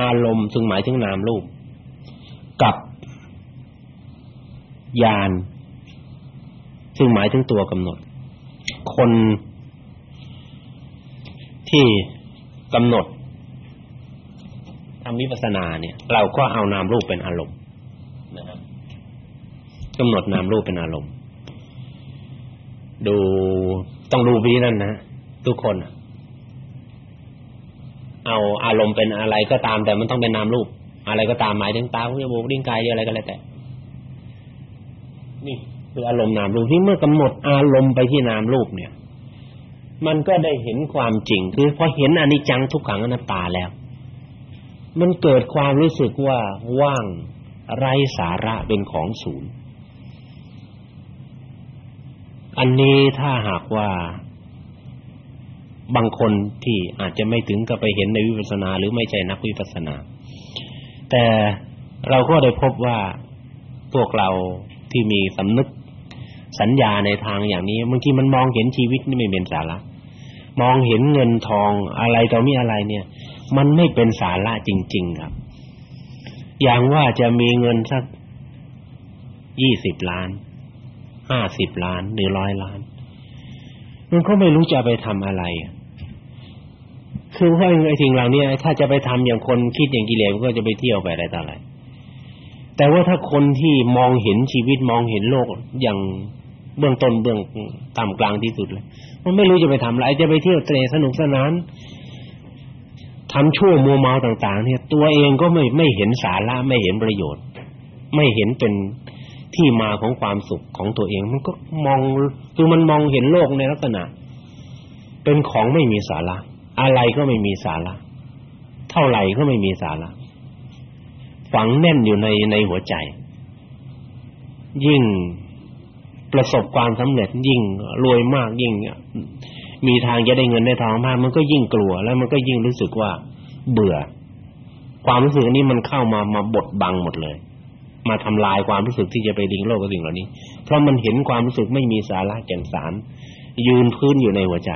อารมณ์ซึ่งหมายถึงนามรูป กับญาณซึ่งหมายถึงตัวกำหนด คน ที่กำหนดทำวิปัสสนาเนี่ย เราก็เอานามรูปเป็นอารมณ์นะครับกำหนดนามรูปเป็นอารมณ์ ดูต้องดูวีนั่นนะทุกคน เอาอารมณ์เป็นอะไรก็ตาม แต่มันต้องเป็นนามรูป อะไรก็ตามหมายถึงตาหูจมูกลิ้นกายอะไรก็แล้วแต่ นี่คืออารมณ์นามรูปที่เมื่อกำหนดอารมณ์ไปที่นามรูปเนี่ย มันก็ได้เห็นความจริง คือพอเห็นอนิจจังทุกขังอนัตตาแล้ว มันเกิดความรู้สึกว่าว่างไร้สาระเป็นของศูนย์ อันนี้ถ้าหากว่า บางคนที่อาจจะไม่ถึงกับไปเห็นในวิปัสสนา หรือไม่ใช่นักวิปัสสนา แต่เราก็ได้พบว่าพวกเราที่มีสำนึก สัญญาในทางอย่างนี้บางทีมันมองเห็นชีวิตนี่ไม่เป็นสาระมองเห็นเงินทองอะไรต่อมีอะไรเนี่ย มันไม่เป็นสาระจริง ๆ ครับ อย่างว่าจะมีเงินสักยี่สิบล้านห้าสิบล้านหรือร้อยล้าน มันก็ไม่รู้จะไปทำอะไรคือว่าไอ้สิ่งเหล่านี้ถ้าจะไปทำอย่างคนคิดอย่างกิเลสก็จะไปเที่ยวไปอะไรต่ออะไรแต่ว่าถ้าคนที่มองเห็นชีวิตมองเห็นโลกอย่าง เบื้องต้นเบื้องต่ำกลางที่สุดเลยมันไม่รู้จะไปทำอะไรจะไปเที่ยวเตะสนุกสนานทำชั่วมัวเมาต่าง ๆ เนี่ย ตัวเองก็ไม่ไม่เห็นสาระไม่เห็นประโยชน์ ไม่เห็นเป็นที่มาของความสุขของตัวเองมันก็มองคือมันมองเห็นโลกในลักษณะ เป็นของไม่มีสาระ อะไรก็ไม่มีสาระ เท่าไหร่ก็ไม่มีสาระฝังแน่นอยู่ในในหัวใจ ยิ่ง ประสบความสำเร็จยิ่งรวยมากยิ่งมีทางจะได้เงินได้ทองมากมันก็ยิ่งกลัว แล้วมันก็ยิ่งรู้สึกว่าเบื่อ ความรู้สึกนี้มันเข้ามามาบดบังหมดเลย มาทำลายความรู้สึกที่จะไปดิ้งโลกกับสิ่งเหล่านี้ เพราะมันเห็นความรู้สึกไม่มีสาระแก่นสาร ยืนพื้นอยู่ในหัวใจ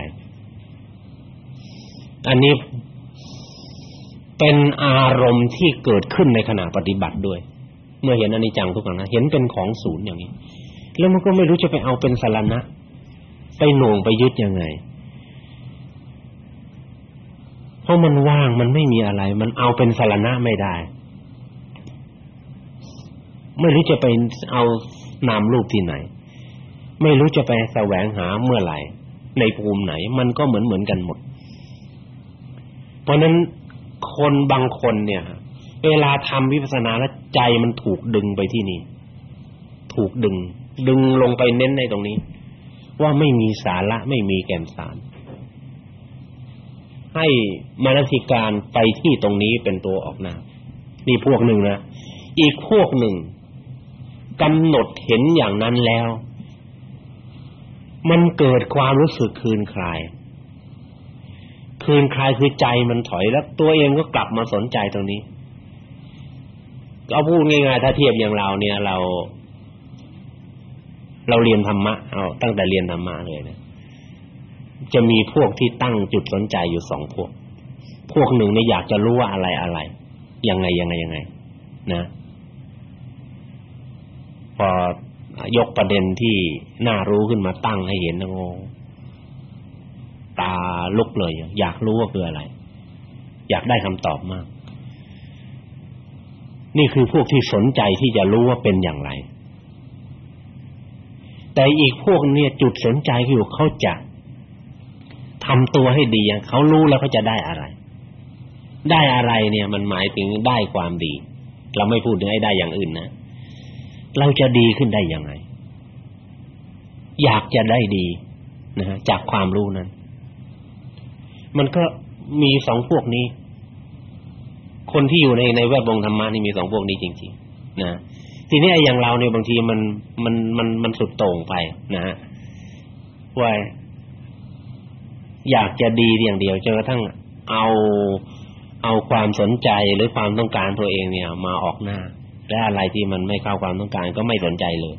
อันนี้เป็นอารมณ์ที่เกิดขึ้นในขณะปฏิบัติด้วย เมื่อเห็นอนิจจังทุกขังนะเห็นเป็นของศูนย์อย่างนี้ แล้วมันก็ไม่รู้จะไปเอาเป็นสารณะ ไปหน่งไปยึดยังไง เพราะมันว่างมันไม่มีอะไร มันเอาเป็นสารณะไม่ได้ ไม่รู้จะไปเอานามรูปที่ไหน ไม่รู้จะไปแสวงหาเมื่อไหร่ ในภูมิไหน มันก็เหมือนเหมือนกันหมด เพราะนั้นคนบางคนเนี่ย เวลาทำวิปัสสนาแล้วใจมันถูกดึงไปที่นี่ ถูกดึง ดึงลงไปเน้นในตรงนี้ ว่าไม่มีสาระไม่มีแก่นสาร ให้มนสิการไปที่ตรงนี้เป็นตัวออกหน้านี่พวกหนึ่งนะอีกพวกหนึ่งกำหนดเห็นอย่างนั้นแล้ว มันเกิดความรู้สึกคืนคลาย คืนคลายคือใจมันถอยแล้วตัวเองก็กลับมาสนใจตรงนี้เอาพูดง่ายๆถ้าเทียบอย่างเราเนี่ยเรา เราเรียนธรรมะเอาตั้งแต่เรียนธรรมะเลยนะจะมีพวกที่ตั้งจุดสนใจอยู่สองพวก พวกหนึ่งเนี่ยอยากจะรู้ว่าอะไรอะไรยังไงยังไงยังไง นะ พอยกประเด็นที่น่ารู้ขึ้นมาตั้งให้เห็นนะโงตาลุกเลย อยากรู้ว่าคืออะไร อยากได้คำตอบมาก นี่คือพวกที่สนใจที่จะรู้ว่าเป็นอย่างไร แต่อีกพวกเนี่ยจุดสนใจอยู่เขาจะทำตัวให้ดีอย่างเขารู้แล้วเขาจะได้อะไร ได้อะไรเนี่ยมันหมายถึงได้ความดี เราไม่พูดถึงให้ได้อย่างอื่นนะเราจะดีขึ้นได้ยังไง อยากจะได้ดีนะฮะจากความรู้นั้น มันก็มีสองพวกนี้ คนที่อยู่ในในแวดวงธรรมะนี่มีสองพวกนี้จริง ๆ นะ ทีนี้อย่างเราเนี่ยบางทีมันมันมันมันสุดโต่งไปนะฮะว่าอยากจะดีอย่างเดียวจนกระทั่งเอาเอาความสนใจหรือความต้องการตัวเองเนี่ย มาออกหน้า และอะไรที่มันไม่เข้าความต้องการก็ไม่สนใจเลย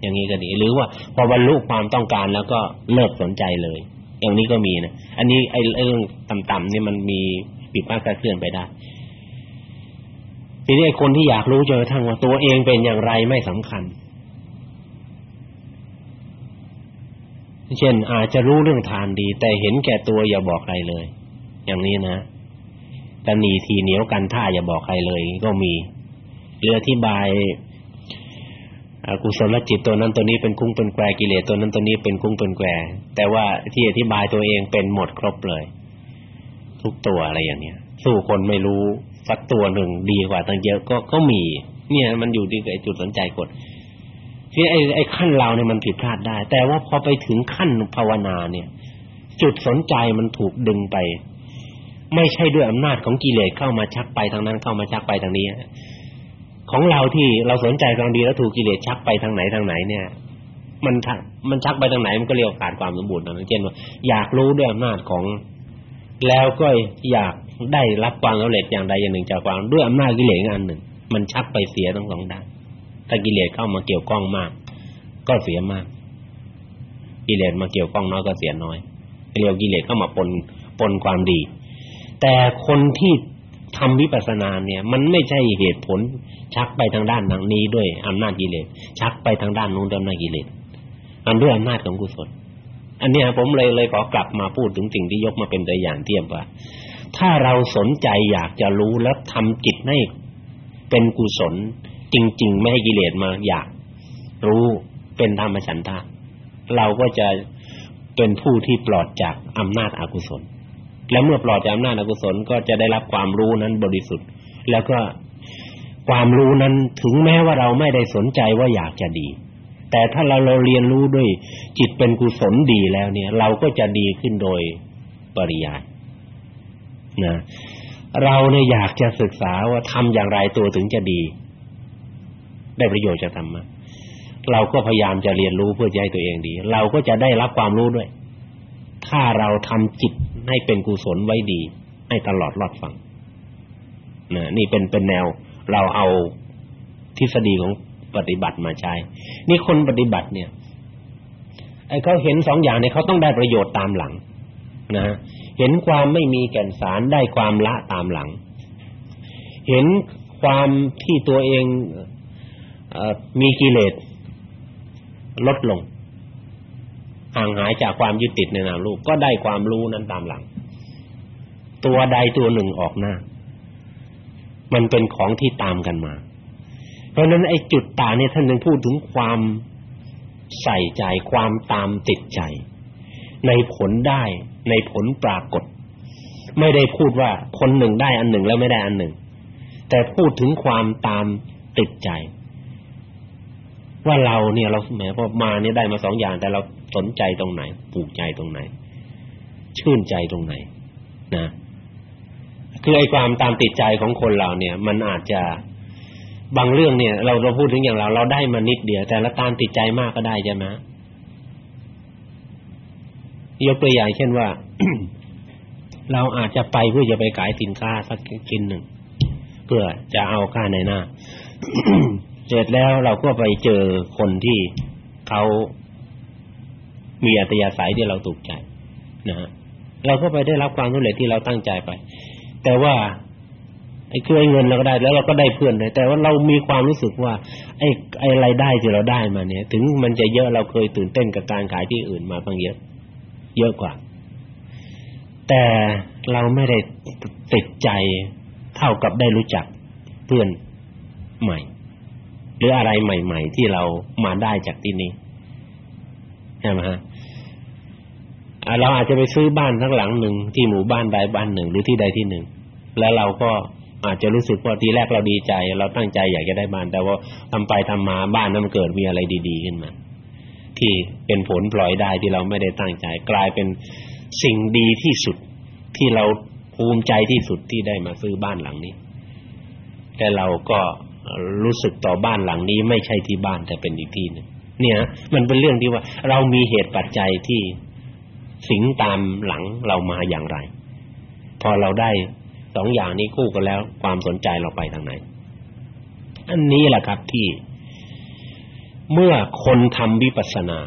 อย่างนี้ก็ดี หรือว่าพอบรรลุความต้องการแล้วก็เลิกสนใจเลย อย่างนี้ก็มีนะ อันนี้ไอ้เรื่องต่ำๆนี่มันมีปิดพลาดเคลื่อนไปได้ ทีนี้ไอ้คนที่อยากรู้จนกระทั่งว่าตัวเองเป็นอย่างไรไม่สำคัญ เช่น อาจจะรู้เรื่องทานดี แต่เห็นแก่ตัวอย่าบอกใครเลย อย่างนี้นะแต่หนีทีเหนียวกันท่าอย่าบอกใครเลยก็มีหรืออธิบายกุศลจิตตัวนั้นตัวนี้เป็นคุ้งเป็นแกกิเลสตัวนั้นตัวนี้เป็นคุ้งเป็นแกแต่ว่าที่อธิบายตัวเองเป็นหมดครบเลย ทุกตัวอะไรอย่างเนี้ยสู้คนไม่รู้ สักตัวหนึ่งดีกว่าตั้งเยอะก็ก็มี เนี่ย มันอยู่ที่ไอ้จุดสนใจกดที่ไอ้ไอ้ขั้นเราเนี่ยมันผิดพลาดได้ แต่ว่าพอไปถึงขั้นภาวนาเนี่ย จุดสนใจมันถูกดึงไป ไม่ใช่ด้วยอำนาจของกิเลสเข้ามาชักไปทางนั้นเข้ามาชักไปทางนี้ของเราที่เราสนใจกำลังดีแล้วถูกกิเลสชักไปทางไหนทางไหนเนี่ย มันมันชักไปทางไหนมันก็เรียกขาดความสมบูรณ์นะเช่นว่าอยากรู้ด้วยอำนาจของแล้วก็อยาก ได้รับความสำเร็จอย่างใดอย่างหนึ่งจากความด้วยอำนาจกิเลสอันหนึ่ง มันชักไปเสียทั้งสองด้านถ้ากิเลสเข้ามาเกี่ยวข้องมาก ก็เสียมาก กิเลสมาเกี่ยวข้องน้อยก็เสียน้อยเรียกกิเลสเข้ามาปนปนความดี แต่คนที่ทำวิปัสสนาเนี่ย มันไม่ใช่เหตุผล ชักไปทางด้านทางนี้ด้วยอำนาจกิเลสชักไปทางด้านนู้นด้วยอำนาจกิเลสมันด้วยอำนาจของกุศลอันนี้ผมเลยเลยขอกลับมาพูดถึงสิ่งที่ยกมาเป็นตัวอย่างเทียบว่า ถ้าเราสนใจอยากจะรู้แล้วทำจิตให้เป็นกุศลจริง ๆ ไม่ให้กิเลสมาอยากรู้เป็นธรรมฉันทะเราก็จะเป็นผู้ที่ปลอดจากอำนาจอกุศล และเมื่อปลอดจากอำนาจอกุศลก็จะได้รับความรู้นั้นบริสุทธิ์ แล้วก็ความรู้นั้นถึงแม้ว่าเราไม่ได้สนใจว่าอยากจะดี แต่ถ้าเราเราเรียนรู้ด้วยจิตเป็นกุศลดีแล้วเนี่ย เราก็จะดีขึ้นโดยปริยาย นะเราเนี่ยอยากจะศึกษาว่าทำอย่างไรตัวถึงจะดี ได้ประโยชน์จากธรรมะเราก็พยายามจะเรียนรู้เพื่อจะให้ตัวเองดี เราก็จะได้รับความรู้ด้วย ถ้าเราทำจิตให้เป็นกุศลไว้ดี ให้ตลอดรอดฟังนะนี่เป็นเป็นแนว เราเอาทฤษฎีของปฏิบัติมาใช้ นี่คนปฏิบัติเนี่ยไอ้เขาเห็นสองอย่างเนี่ยเขาต้องได้ประโยชน์ตามหลัง นะเห็นความไม่มีแก่นสารได้ความละตามหลัง เห็นความที่ตัวเองอมีกิเลสลดลงห่างหายจากความยึดติดในนามรูปก็ได้ความรู้นั้นตามหลัง ตัวใดตัวหนึ่งออกหน้า มันเป็นของที่ตามกันมา เพราะนั้นไอ้จุดตาเนี่ยท่านยังพูดถึงความใส่ใจความตามติดใจ ในผลได้ ในผลปรากฏ ไม่ได้พูดว่าคนหนึ่งได้อันหนึ่งแล้วไม่ได้อันหนึ่ง แต่พูดถึงความตามติดใจ ว่าเราเนี่ยเราแหมพอมาเนี่ยได้มาสองอย่าง แต่เราสนใจตรงไหนปลูกใจตรงไหน ชื่นใจตรงไหน นะคือไอ้ความตามติดใจของคนเราเนี่ย มันอาจจะบางเรื่องเนี่ย เราเราพูดถึงอย่างเรา เราได้มานิดเดียวแต่ละตามติดใจมากก็ได้ใช่ไหม ยกตัวอย่างเช่นว่า เราอาจจะไปเพื่อจะไปขายสินค้าสักชิ้นหนึ่งเพื่อจะเอาค่าในหน้าเสร็จแล้วเราก็ไปเจอคนที่เขามีอัตยาศัยที่เราถูกใจนะฮะเราก็ไปได้รับความสำเร็จที่เราตั้งใจไป แต่ว่าไอ้คือไอ้เงินเราก็ได้ แล้วเราก็ได้เพื่อนเลยแต่ว่าเรามีความรู้สึกว่า ไอ้ไอ้รายได้ที่เราได้มาเนี่ย ถึงมันจะเยอะเราเคยตื่นเต้นกับการขายที่อื่นมาบางเยอะ เยอะกว่า แต่เราไม่ได้ติดใจเท่ากับได้รู้จักเพื่อนใหม่ หรืออะไรใหม่ ๆ ที่เรามาได้จากที่นี้ใช่ไหมฮะเราอาจจะไปซื้อบ้านทั้งหลังหนึ่งที่หมู่บ้านใดบ้านหนึ่งหรือที่ใดที่หนึ่ง แล้วเราก็อาจจะรู้สึกว่าทีแรกเราดีใจ เราตั้งใจอยากจะได้บ้าน แต่ว่าทำไปทำมาบ้านนั้นมันเกิดมีอะไรดี ๆ ขึ้นมา ที่เป็นผลปล่อยได้ที่เราไม่ได้ตั้งใจ กลายเป็นสิ่งดีที่สุดที่เราภูมิใจที่สุดที่ได้มาซื้อบ้านหลังนี้ แต่เราก็รู้สึกต่อบ้านหลังนี้ไม่ใช่ที่บ้านแต่เป็นอีกที่นึงเนี่ย มันเป็นเรื่องที่ว่า เรามีเหตุปัจจัยที่สิงตามหลังเรามาอย่างไร พอเราได้สองอย่างนี้คู่กันแล้ว ความสนใจเราไปทางไหน อันนี้แหละครับที่ เมื่อคนทำวิปัสสนา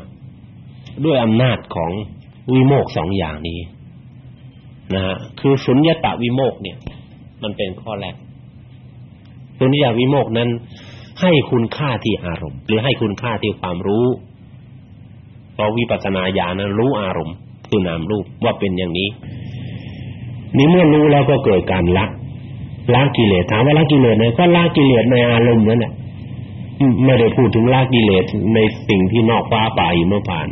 ด้วยอำนาจของวิโมกสองอย่างนี้นะฮะคือสุญญตาวิโมกเนี่ย มันเป็นข้อแรกสุญญตาวิโมกนั้น ให้คุณค่าที่อารมณ์ หรือให้คุณค่าที่ความรู้เพราะวิปัสสนาญาณนั้นรู้อารมณ์คือนามรูปว่าเป็นอย่างนี้นี่เมื่อรู้แล้วก็เกิดการละละกิเลสถามว่าละกิเลสไหนก็ละกิเลสในอารมณ์นั่นแหละ ไม่ได้พูดถึงละกิเลสในสิ่งที่นอกฟ้าป่าหิมพาน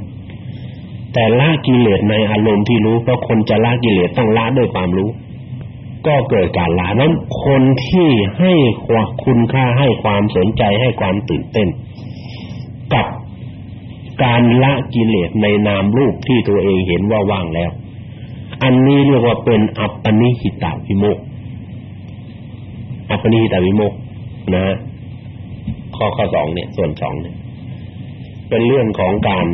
แต่ละกิเลสในอารมณ์ที่รู้เพราะคนจะละกิเลสต้องละด้วยความรู้ ก็เกิดการละนั้นคนที่ให้ความคุณค่าให้ความสนใจให้ความตื่นเต้น กับการละกิเลสในนามรูปที่ตัวเองเห็นว่าว่างแล้ว อันนี้เรียกว่าเป็นอัปปนิหิตาวิโมกอัปปนิหิตาวิโมกนะ ข้อข้อสองเนี่ยส่วนสองเนี่ยเป็นเรื่องของการ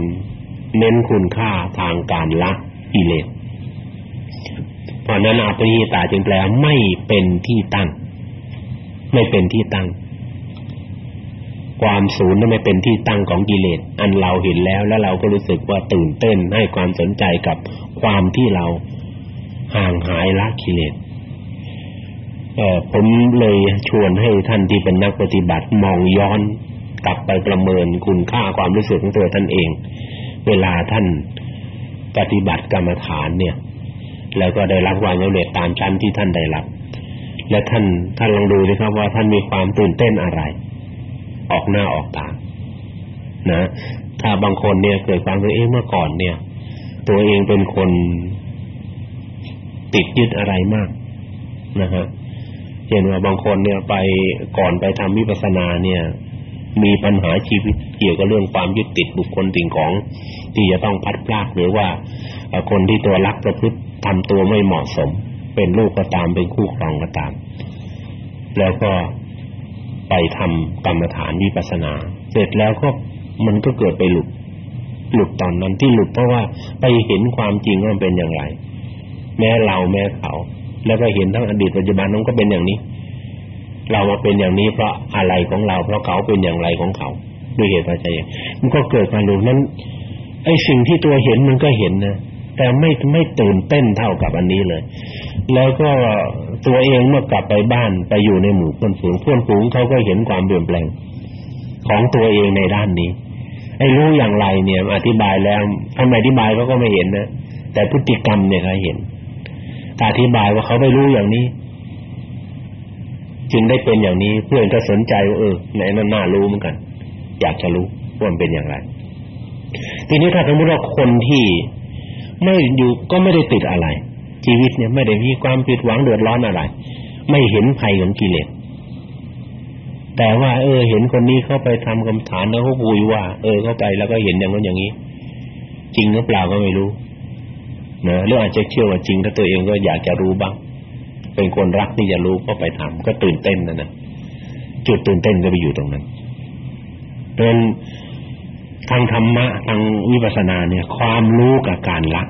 เน้นคุณค่าทางการละกิเลสเพราะนั้นอัปปนิหิตาจึงแปลไม่เป็นที่ตั้ง ไม่เป็นที่ตั้ง ความศูนย์นั้นไม่เป็นที่ตั้งของกิเลสอันเราเห็นแล้วแล้วเราก็รู้สึกว่าตื่นเต้นให้ความสนใจกับความที่เราห่างหายละกิเลส ผมเลยชวนให้ท่านที่เป็นนักปฏิบัติมองย้อนกลับไปประเมินคุณค่าความรู้สึกของตัวท่านเอง เวลาท่านปฏิบัติกรรมฐานเนี่ย แล้วก็ได้รับความสำเร็จตามชั้นที่ท่านได้รับ และท่านท่านลองดูสิครับว่าท่านมีความตื่นเต้นอะไร ออกหน้าออกตานะ ถ้าบางคนเนี่ยเกิดความรู้เอ๊ะเมื่อก่อนเนี่ย ตัวเองเป็นคนติดยึดอะไรมากนะฮะ เห็นว่าบางคนเนี่ยไปก่อนไปทำวิปัสสนาเนี่ย มีปัญหาชีวิตเกี่ยวกับเรื่องความยึดติดบุคคลสิ่งของ ที่จะต้องพัดพลากหรือว่าคนที่ตัวรักประพฤติทำตัวไม่เหมาะสม เป็นลูกก็ตามเป็นคู่ครองก็ตาม แล้วก็ไปทำกรรมฐานวิปัสสนา เสร็จแล้วก็มันก็เกิดไปหลุดหลุดตอนนั้นที่หลุดเพราะว่าไปเห็นความจริงว่ามันเป็นอย่างไร แม้เราแม้เขา แล้วก็เห็นทั้งอดีตปัจจุบันนั้นก็เป็นอย่างนี้ เรามาเป็นอย่างนี้เพราะอะไรของเรา เพราะเขาเป็นอย่างไรของเขาด้วยเหตุปัจจัยมันก็เกิดการหลุดนั้นไอ้สิ่งที่ตัวเห็นมันก็เห็นนะแต่ไม่ไม่ตื่นเต้นเท่ากับอันนี้เลย แล้วก็ตัวเองเมื่อกลับไปบ้านไปอยู่ในหมู่เพื่อนฝูงเพื่อนฝูงเขาก็เห็นความเปลี่ยนแปลงของตัวเองในด้านนี้ไอ้รู้อย่างไรเนี่ยอธิบายแล้วทำไมอธิบายเขาก็ไม่เห็นนะแต่พฤติกรรมเนี่ยเขาเห็น อธิบายว่าเขาไม่รู้อย่างนี้ จึงได้เป็นอย่างนี้ เพื่อนก็สนใจว่าเออไหนนั่นน่ารู้เหมือนกัน อยากจะรู้ว่ามันเป็นอย่างไรทีนี้ถ้าสมมติว่าคนที่ไม่อยู่ก็ไม่ได้ติดอะไร ชีวิตเนี่ยไม่ได้มีความผิดหวังเดือดร้อนอะไร ไม่เห็นภัยของกิเลสแต่ว่า เออ เห็นคนนี้เข้าไปทำกรรมฐานแล้วเขาบุยว่า เออเข้าไปแล้วก็เห็นอย่างนั้นอย่างนี้ จริงหรือเปล่าก็ไม่รู้ นะหรืออาจจะเชื่อว่าจริงถ้าตัวเองก็อยากจะรู้บ้าง เป็นคนรักที่จะรู้ก็ไปทำก็ตื่นเต้นนะนะจุดตื่นเต้นก็ไปอยู่ตรงนั้นเป็นทางธรรมะทางวิปัสสนาเนี่ย ความรู้กับการละ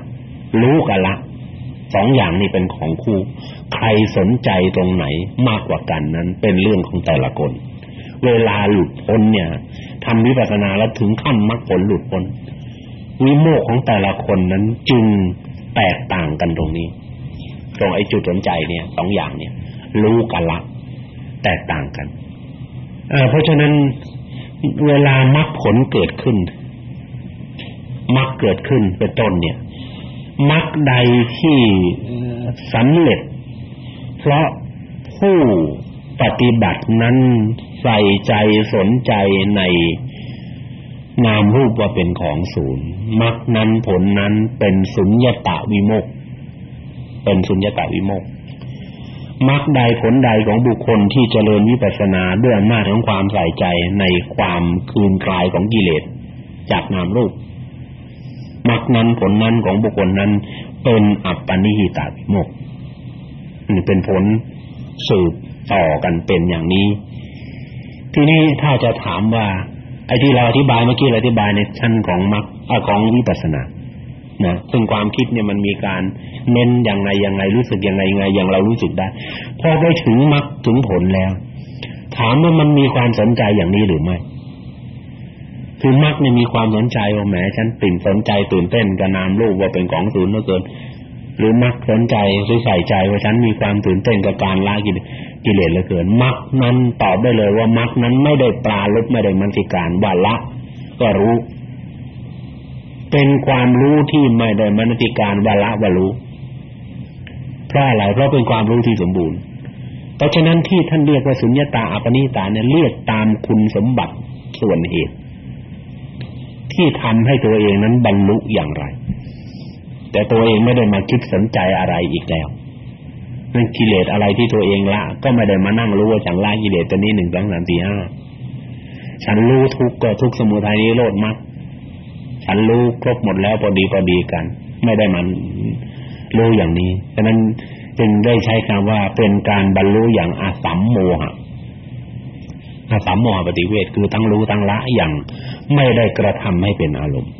รู้กับละสองอย่างนี้เป็นของคู่ใครสนใจตรงไหนมากกว่ากันนั้น เป็นเรื่องของแต่ละคน เวลาหลุดพ้นเนี่ยทำวิปัสสนาแล้วถึงขั้นมรรคผลหลุดพ้นวิโมกของแต่ละคนนั้นจึง แตกต่างกันตรงนี้ ตรงไอ้จุดสนใจเนี่ยสองอย่างเนี่ย รู้กับละแตกต่างกันเพราะฉะนั้นเวลามรรคผลเกิดขึ้นมรรคเกิดขึ้นเป็นต้นเนี่ยมรรคใดที่สำเร็จ เพราะผู้ปฏิบัตินั้นใส่ใจสนใจใน นามรูปว่าเป็นของศูนย์มรรคนั้นผลนั้นเป็นสุญญตาวิโมกเป็นสุญญตาวิโมกมรรคใดผลใดของบุคคลที่เจริญวิปัสสนาด้วยอำนาจของความใส่ใจในความคืนคลายของกิเลสจากนามรูปมรรคนั้นผลนั้นของบุคคลนั้นเป็นอัปปนิหิตาวิโมกนี่เป็นผลสืบต่อกันเป็นอย่างนี้ ทีนี้ถ้าจะถามว่า ไอ้ที่เราอธิบายเมื่อกี้เราอธิบายในชั้นของมรรคของวิปัสสนานะซึ่งความคิดเนี่ยมันมีการเน้นยังไงยังไงรู้สึกยังไงยังไงอย่างเรารู้สึกได้พอไปถึงมรรคถึงผลแล้ว ถามว่ามันมีความสนใจอย่างนี้หรือไม่คือมรรคเนี่ยมีความสนใจว่าแหมฉันตื่นสนใจตื่นเต้นกับนามรูปว่าเป็นของศูนย์เหลือเกิน หรือมรรคสนใจหรือใส่ใจว่าฉันมีความตื่นเต้นกับการละกิเลส กิเลสเหลือเกินมรรคนั้นตอบได้เลยว่ามรรคนั้นไม่ได้ปลาลบไม่ได้มันติการว่าละก็รู้ เป็นความรู้ที่ไม่ได้มนติการวาระวารู้เพราะอะไรเพราะเป็นความรู้ที่สมบูรณ์เพราะฉะนั้นที่ท่านเรียกว่าสุญญตาอัปนิตาเนี่ยเรียกตามคุณสมบัติส่วนเหตุ ที่ทำให้ตัวเองนั้นบรรลุอย่างไร แต่ตัวเองไม่ได้มาคิดสนใจอะไรอีกแล้ว นั่นกิเลสอะไรที่ตัวเองละก็ไม่ได้มานั่งรู้ว่าฉันละกิเลสตัวนี้หนึ่งสองสามสี่ห้าฉันรู้ทุกข์ก็ทุกข์สมุทัยนี้โลดมรรคฉันรู้ครบหมดแล้วพอดีพอดีกัน ไม่ได้มันรู้อย่างนี้ฉะนั้นจึงได้ใช้คำว่าเป็นการบรรลุอย่างอาสัมโมหะอาสัมโมหะปฏิเวทคือทั้งรู้ทั้งละอย่างไม่ได้กระทำให้เป็นอารมณ์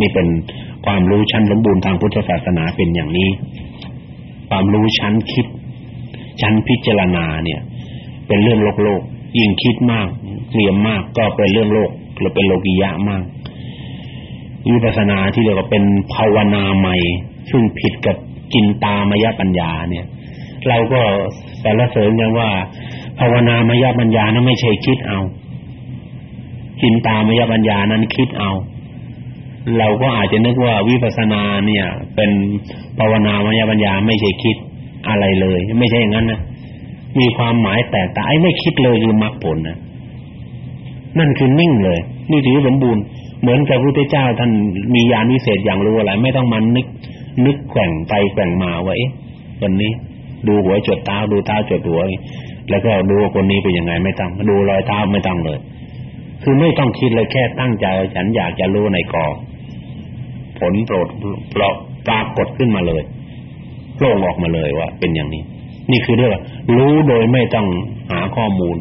นี่เป็นความรู้ชั้นสมบูรณ์ทางพุทธศาสนาเป็นอย่างนี้ ความรู้ชั้นคิด ชั้นพิจารณาเนี่ย เป็นเรื่องโลกโลก ยิ่งคิดมากเรียมมากก็เป็นเรื่องโลกหรือเป็นโลกิยะมากวิปัสสนาที่เรียกว่าเป็นภาวนาใหม่ ซึ่งผิดกับจินตามยปัญญาเนี่ย เราก็แต่ละเสริญกันว่า ภาวนามยปัญญานั้นไม่ใช่คิดเอาจินตามยปัญญานั้นคิดเอา เราก็อาจจะนึกว่าวิปัสสนาเนี่ย เป็นภาวนามยปัญญาไม่ใช่คิดอะไรเลย ไม่ใช่อย่างนั้นนะมีความหมายแตกต่างไอ้ไม่คิดเลยคือมรรคผลนะนั่นคือนิ่งเลย นี่ถือสมบูรณ์เหมือนกับพระพุทธเจ้าท่านมีญาณวิเศษอย่างรู้อะไร ไม่ต้องมันนึกนึกแกว่งไปแกว่งมาว่าเอ๊ะวันนี้ ดูหัวจดเท้าดูเท้าจดหัวแล้วก็ดูคนนี้เป็นยังไงไม่ต้องดูรอยเท้าไม่ต้องเลย คือไม่ต้องคิดเลยแค่ตั้งใจฉันอยากจะรู้ในกอ ผลโปรดปปรากฏขึ้นมาเลยโล่งออกมาเลยว่าเป็นอย่างนี้ นี่คือเรื่องรู้โดยไม่ต้องหาข้อมูล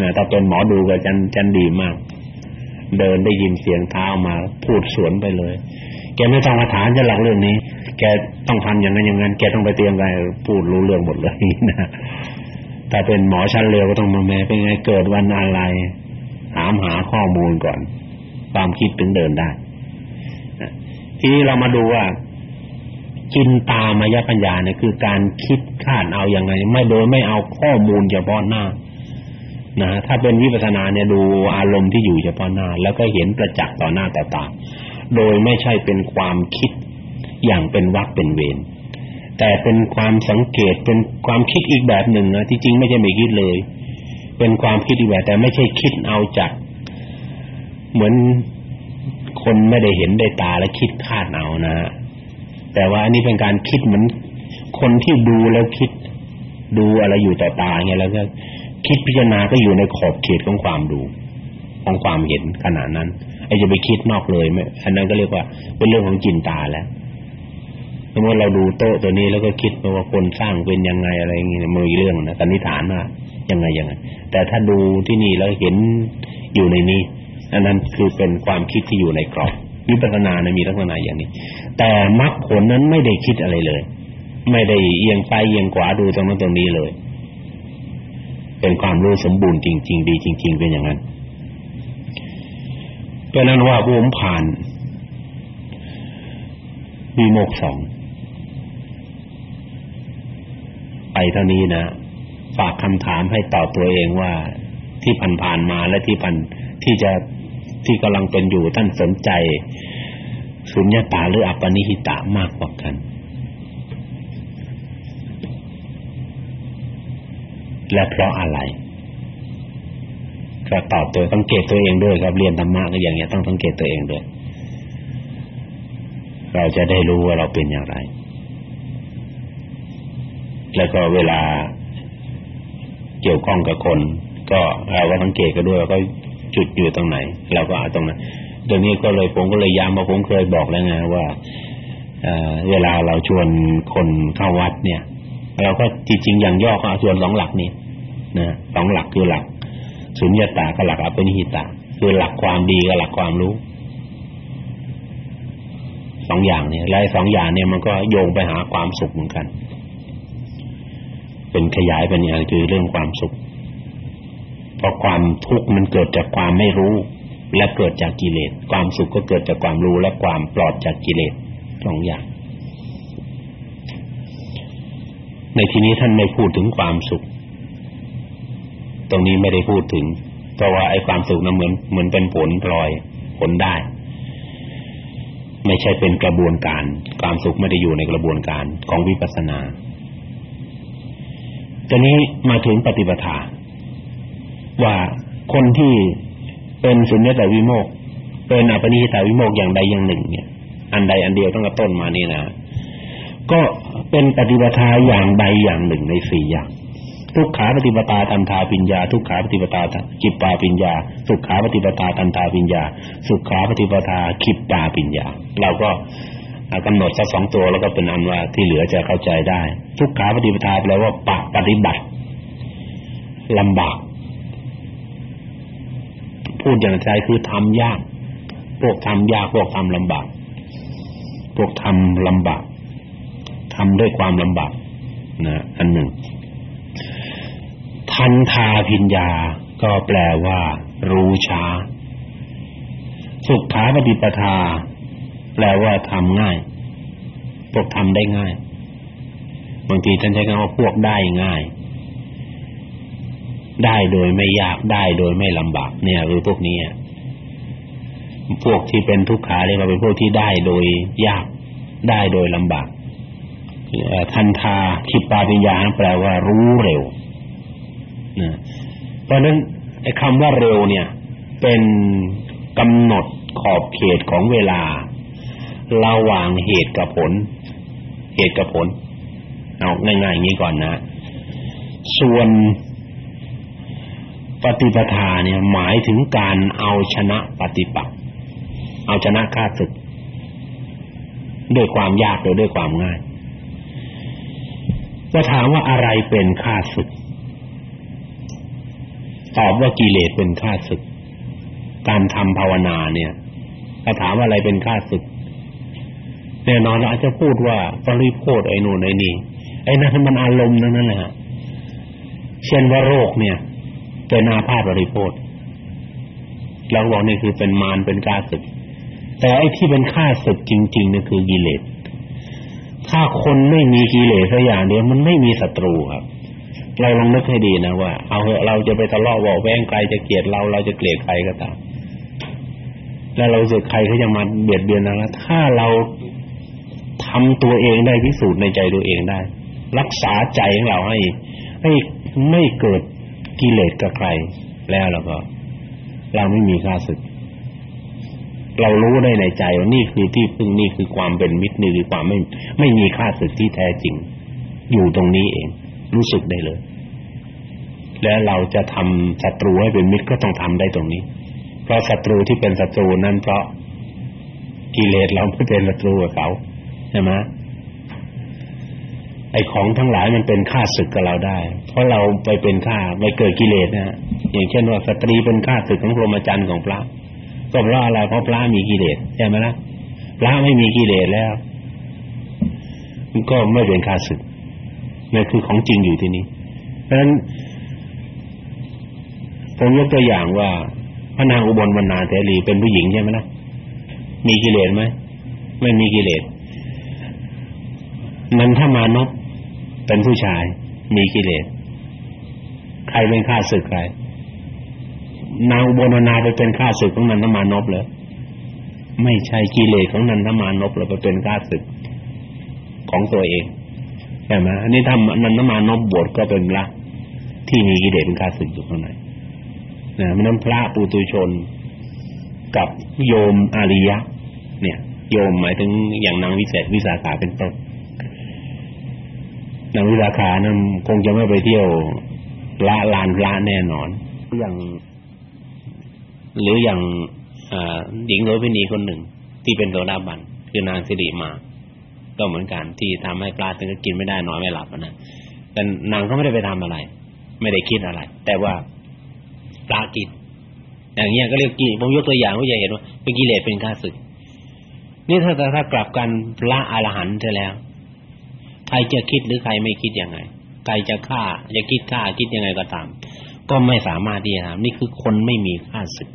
นะถ้าเป็นหมอดูก็จันจันดีมาก เดินได้ยินเสียงเท้ามาพูดสวนไปเลย แกไม่ต้องมาถามจะหลักเรื่องนี้ แกต้องทำอย่างนั้นอย่างนั้นแกต้องไปเตรียมอะไรพูดรู้เรื่องหมดเลยนะแต่เป็นหมอชั้นเร็วก็ต้องมาแม่เป็นไงเกิดวันอะไรถามหาข้อมูลก่อน ความคิดถึงเดินได้ นี้เรามาดูว่าจินตามายปัญญาเนี่ยคือการคิดคาดเอาอย่างไงไม่โดยไม่เอาข้อมูลเฉพาะหน้านะถ้าเป็นวิปัสสนาเนี่ยดูอารมณ์ที่อยู่เฉพาะหน้า แล้วก็เห็นประจักษ์ต่อหน้าต่อตาโดยไม่ใช่เป็นความคิดอย่างเป็นวรรคเป็นเวรแต่เป็นความสังเกตเป็นความคิดอีกแบบหนึ่งนะที่จริงไม่ใช่ไม่คิดเลย เป็นความคิดอีกแบบแต่ไม่ใช่คิดเอาจาก เหมือน คนไม่ได้เห็นได้ตาแล้วคิดคาดเอานะแต่ว่าอันนี้เป็นการคิดเหมือนคนที่ดูแล้วคิดดูอะไรอยู่ต่อตาเงี้ยแล้วก็คิดพิจารณาก็อยู่ในขอบเขตของความดู ของความเห็นขณะนั้นไอ้จะไปคิดนอกเลยไม่อันนั้นก็เรียกว่าเป็นเรื่องของจินตาแล้วสมมติเราดูโต๊ะตัวนี้แล้วก็คิดว่าคนสร้างเป็นยังไงอะไรอย่างเงี้ยมันมีเรื่องนะสันนิษฐานว่ายังไงยังไงแต่ถ้าดูที่นี่แล้วเห็นอยู่ในนี้ อันนั้นคือเป็นความคิดที่อยู่ในกรอบวิปัสสนานะมีลักษณะอย่างนี้ แต่มรรคผลนั้นไม่ได้คิดอะไรเลย ไม่ได้เอียงซ้ายเอียงขวาดูตรงนั้นตรงนี้เลย เป็นความรู้สมบูรณ์จริง ๆ ดี จริง ๆ เป็นอย่างนั้นเพราะนั้นว่าผมผ่านมีโมกสองไปเท่านี้นะฝากคำถามให้ตอบตัวเองว่าที่ผ่านๆมาและที่ผ่านที่จะ ที่กำลังเป็นอยู่ท่านสนใจสุญญตาหรืออัปปนิหิตามากกว่ากัน และเพราะอะไรก็ตอบตัวสังเกตตัวเองด้วยครับเรียนธรรมะก็อย่างเงี้ยต้องสังเกตตัวเองด้วย เราจะได้รู้ว่าเราเป็นอย่างไร แล้วก็เวลาเกี่ยวข้องกับคน ก็เราก็สังเกตกันด้วยว่าเขา จุดอยู่ตรงไหนเราก็เอาตรงนั้นตรงนี้ก็เลยผมก็เลยย้ำว่าผมเคยบอกแล้วไงว่าเวลาเราชวนคนเข้าวัดเนี่ย เราก็จริงๆอย่างย่อก็ชวนสองหลักนี้นะสองหลักคือหลักสุญญตากับหลักอภินิหิตาคือหลักความดีกับหลักความรู้สองอย่างเนี่ยและสองอย่างเนี่ยมันก็โยงไปหาความสุขเหมือนกัน เป็นขยายเป็นอย่างคือเรื่องความสุข ราะความทุกข์มันเกิดจากความไม่รู้ และเกิดจากกิเลส ความสุขก็เกิดจากความรู้และความปลอดจากกิเลสสองอย่าง ในที่นี้ท่านไม่พูดถึงความสุข ตรงนี้ไม่ได้พูดถึง เพราะว่าไอ้ความสุขนั้นเหมือนเหมือนเป็นผลพลอยผลได้ ไม่ใช่เป็นกระบวนการ ความสุขไม่ได้อยู่ในกระบวนการของวิปัสสนาตอนนี้มาถึงปฏิปทา ว่าคนที่เป็นสุญญตาวิโมกเป็นอปนิหิตาวิโมกอย่างใดอย่างหนึ่ง เนี่ย อันใดอันเดียวตั้งแต่ต้นมานี่นะก็เป็นปฏิปทาอย่างใดอย่างหนึ่งในสี่อย่าง ทุกขาปฏิปตาตันทาปิญญา ทุกขาปฏิปตาจิปปาปิญญา สุขาปฏิปตาตันทาปิญญา สุขาปฏิปทาขิปปาปิญญา เราก็กำหนดสักสองตัวแล้วก็เป็นอันว่าที่เหลือจะเข้าใจได้ ทุกขาปฏิปทาแปลว่าปะปฏิบัติลำบาก พูดอย่างใจคือทำยาก พวกทำยากพวกทำลำบาก พวกทำลำบากทำด้วยความลำบากนะอันหนึ่ง ทันทาพิญญาก็แปลว่า รู้ช้า สุขาปฏิปทา แปลว่าทำง่าย พวกทำได้ง่าย บางทีท่านใช้คำว่าพวกได้ง่าย ได้โดยไม่ยากได้โดยไม่ลำบากเนี่ยคือพวกนี้พวกที่เป็นทุกขาเรียกว่าเป็นพวกที่ได้โดยยากได้โดยลำบากทันทาคิปาปิญญาแปลว่ารู้เร็วนะเพราะนั้นไอ้คำว่าเร็วเนี่ย เป็นกำหนดขอบเขตของเวลาระหว่างเหตุกับผล เหตุกับผล เอาง่ายๆอย่างนี้ก่อนนะ ส่วน ปฏิปทาเนี่ยหมายถึงการเอาชนะปฏิปักษ์เอาชนะข้าศึกด้วยความยากหรือด้วยความง่ายจะถามว่าอะไรเป็นข้าศึก ตอบว่ากิเลสเป็นข้าศึก การทำภาวนาเนี่ยถ้าถามว่าอะไรเป็นข้าศึกแน่นอนเราอาจจะพูดว่าปริโภทไอ้นู่นไอ้นี่ไอ้นั่นมันอารมณ์นั่นแหละเช่นว่าโรคเนี่ย เป็นอาพาธปริโภทเราบอกนี่คือเป็นมารเป็นข้าศึก แต่ไอ้ที่เป็นข้าศึกจริงๆนี่คือกิเลสถ้าคนไม่มีกิเลสสักอย่างเดียวมันไม่มีศัตรูครับ เราลองนึกให้ดีนะว่า เอาเถอะเราจะไปทะเลาะวอแว้งใครจะเกลียดเราเราจะเกลียดใครก็ตามแล้วเราสึกใครเขาจะมาเบียดเบียนเราถ้าเราทำตัวเองได้พิสูจน์ในใจตัวเองได้ รักษาใจของเราให้ให้ไม่เกิด กิเลสกับใครแล้วเราก็เราไม่มีค่าศึก เรารู้ได้ในใจว่านี่คือที่พึ่งนี่คือความเป็นมิตรนี่คือความไม่ไม่มีค่าศึกที่แท้จริง อยู่ตรงนี้เอง รู้สึกได้เลย และเราจะทำศัตรูให้เป็นมิตรก็ต้องทำได้ตรงนี้ เพราะศัตรูที่เป็นศัตรูนั้นเพราะกิเลสเราไม่เป็นศัตรูกับเขาใช่ไหม ไอ้ของทั้งหลายมันเป็นข้าศึกกับเราได้ เพราะเราไปเป็นข้าไปเกิดกิเลสนะฮะอย่างเช่นว่าสตรีเป็นข้าศึกของพรหมจรรย์ของพระก็เพราะอะไรเพราะพระมีกิเลสใช่ไหมล่ะพระไม่มีกิเลสแล้วก็ไม่เป็นข้าศึกนั่นคือของจริงอยู่ที่นี้เพราะฉะนั้นผมยกตัวอย่างว่าพระนางอุบลวรรณาเถรีเป็นผู้หญิงใช่ไหมล่ะมีกิเลสไหมไม่มีกิเลสมันถ้ามานพ เป็นผู้ชายมีกิเลสใครเป็นข้าศึกใครนางอุบลนาไปเป็นข้าศึกของนันทมานพเลยไม่ใช่กิเลสของนันทมานพเราไปเป็นข้าศึกของตัวเองใช่ไหมอันนี้ถ้านันทมานพบวชก็เป็นละที่มีกิเลสเป็นข้าศึกอยู่ข้างในนะมันนั้นพระปุตุชนกับโยมอริยะ เนี่ย โยมหมายถึงอย่างนางวิเศษวิสาขาเป็นต้น นางวิสาขานั้นคงจะไม่ไปเที่ยวละลานละแน่นอน อย่างหรืออย่างหญิงโสเภณีคนหนึ่ง ที่เป็นโสดาบันคือนางสิริมา ก็เหมือนกันที่ทำให้ปลาถึงก็กินไม่ได้นอนไม่หลับนะแต่นางก็ไม่ได้ไปทำอะไร ไม่ได้คิดอะไร แต่ว่าปลากินอย่างเงี้ยก็เรียกกิผมยกตัวอย่างว่าจะเห็นว่าเป็นกิเลสเป็นข้าศึก นี่ถ้าถ้ากลับกันพระอรหันต์จะแล้ว ใครจะคิดหรือใครไม่คิดยังไงใครจะฆ่าจะคิดฆ่าคิดยังไงก็ตาม ก็ไม่สามารถที่จะทำนี่คือคนไม่มีข้าศึก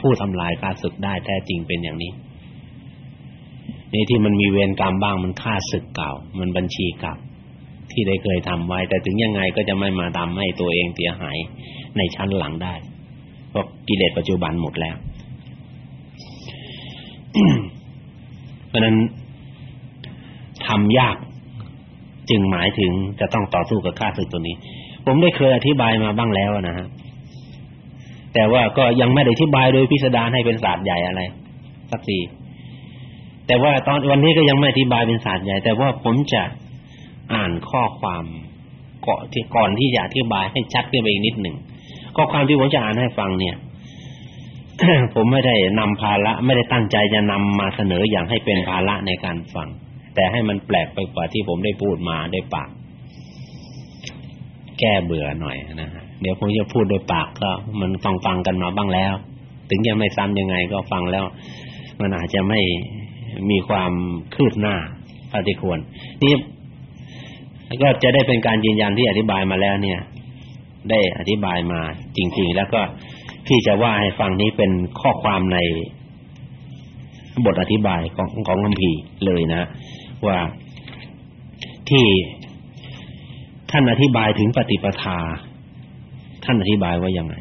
ผู้ทำลายข้าศึกได้แท้จริงเป็นอย่างนี้นี่ที่มันมีเวรกรรมบ้างมันฆ่าศึกเก่า มันบัญชีเก่าที่ได้เคยทำไว้ แต่ถึงยังไงก็จะไม่มาทำให้ตัวเองเสียหายในชั้นหลังได้เพราะกิเลสปัจจุบันหมดแล้วเพราะนั้นทำยาก จึงหมายถึงจะต้องต่อสู้กับข้าศึกตัวนี้ ผมได้เคยอธิบายมาบ้างแล้วนะฮะแต่ว่าก็ยังไม่ได้อธิบายโดยพิสดารให้เป็นศาสตร์ใหญ่อะไรสักทีแต่ว่าตอนวันนี้ก็ยังไม่อธิบายเป็นศาสตร์ใหญ่ แต่ว่าผมจะอ่านข้อความเกาะที่ก่อนที่จะอธิบายให้ชัดขึ้นไปอีกนิดหนึ่งข้อความที่ผมจะอ่านให้ฟังเนี่ยผมไม่ได้นำภาระไม่ได้ตั้งใจจะนำมาเสนออย่างให้เป็นภาระในการฟัง แต่ให้มันแปลกไปกว่าที่ผมได้พูดมาด้วยปาก แก้เบื่อหน่อยนะฮะเดี๋ยวผมจะพูดโดยปากก็ มันฟังฟังกันมาบ้างแล้ว ถึงจะไม่ซ้ำยังไงก็ฟังแล้ว มันอาจจะไม่มีความคืบหน้าปฏิควรนี่ก็จะได้เป็นการยืนยันที่อธิบายมาแล้วเนี่ย ได้อธิบายมาจริง ๆ แล้วก็พี่จะว่าให้ฟังนี้เป็นข้อความในบทอธิบายของของคัมภีร์เลยนะ ว่าที่ท่านอธิบายถึงปฏิปทา ท่านอธิบายว่ายังไง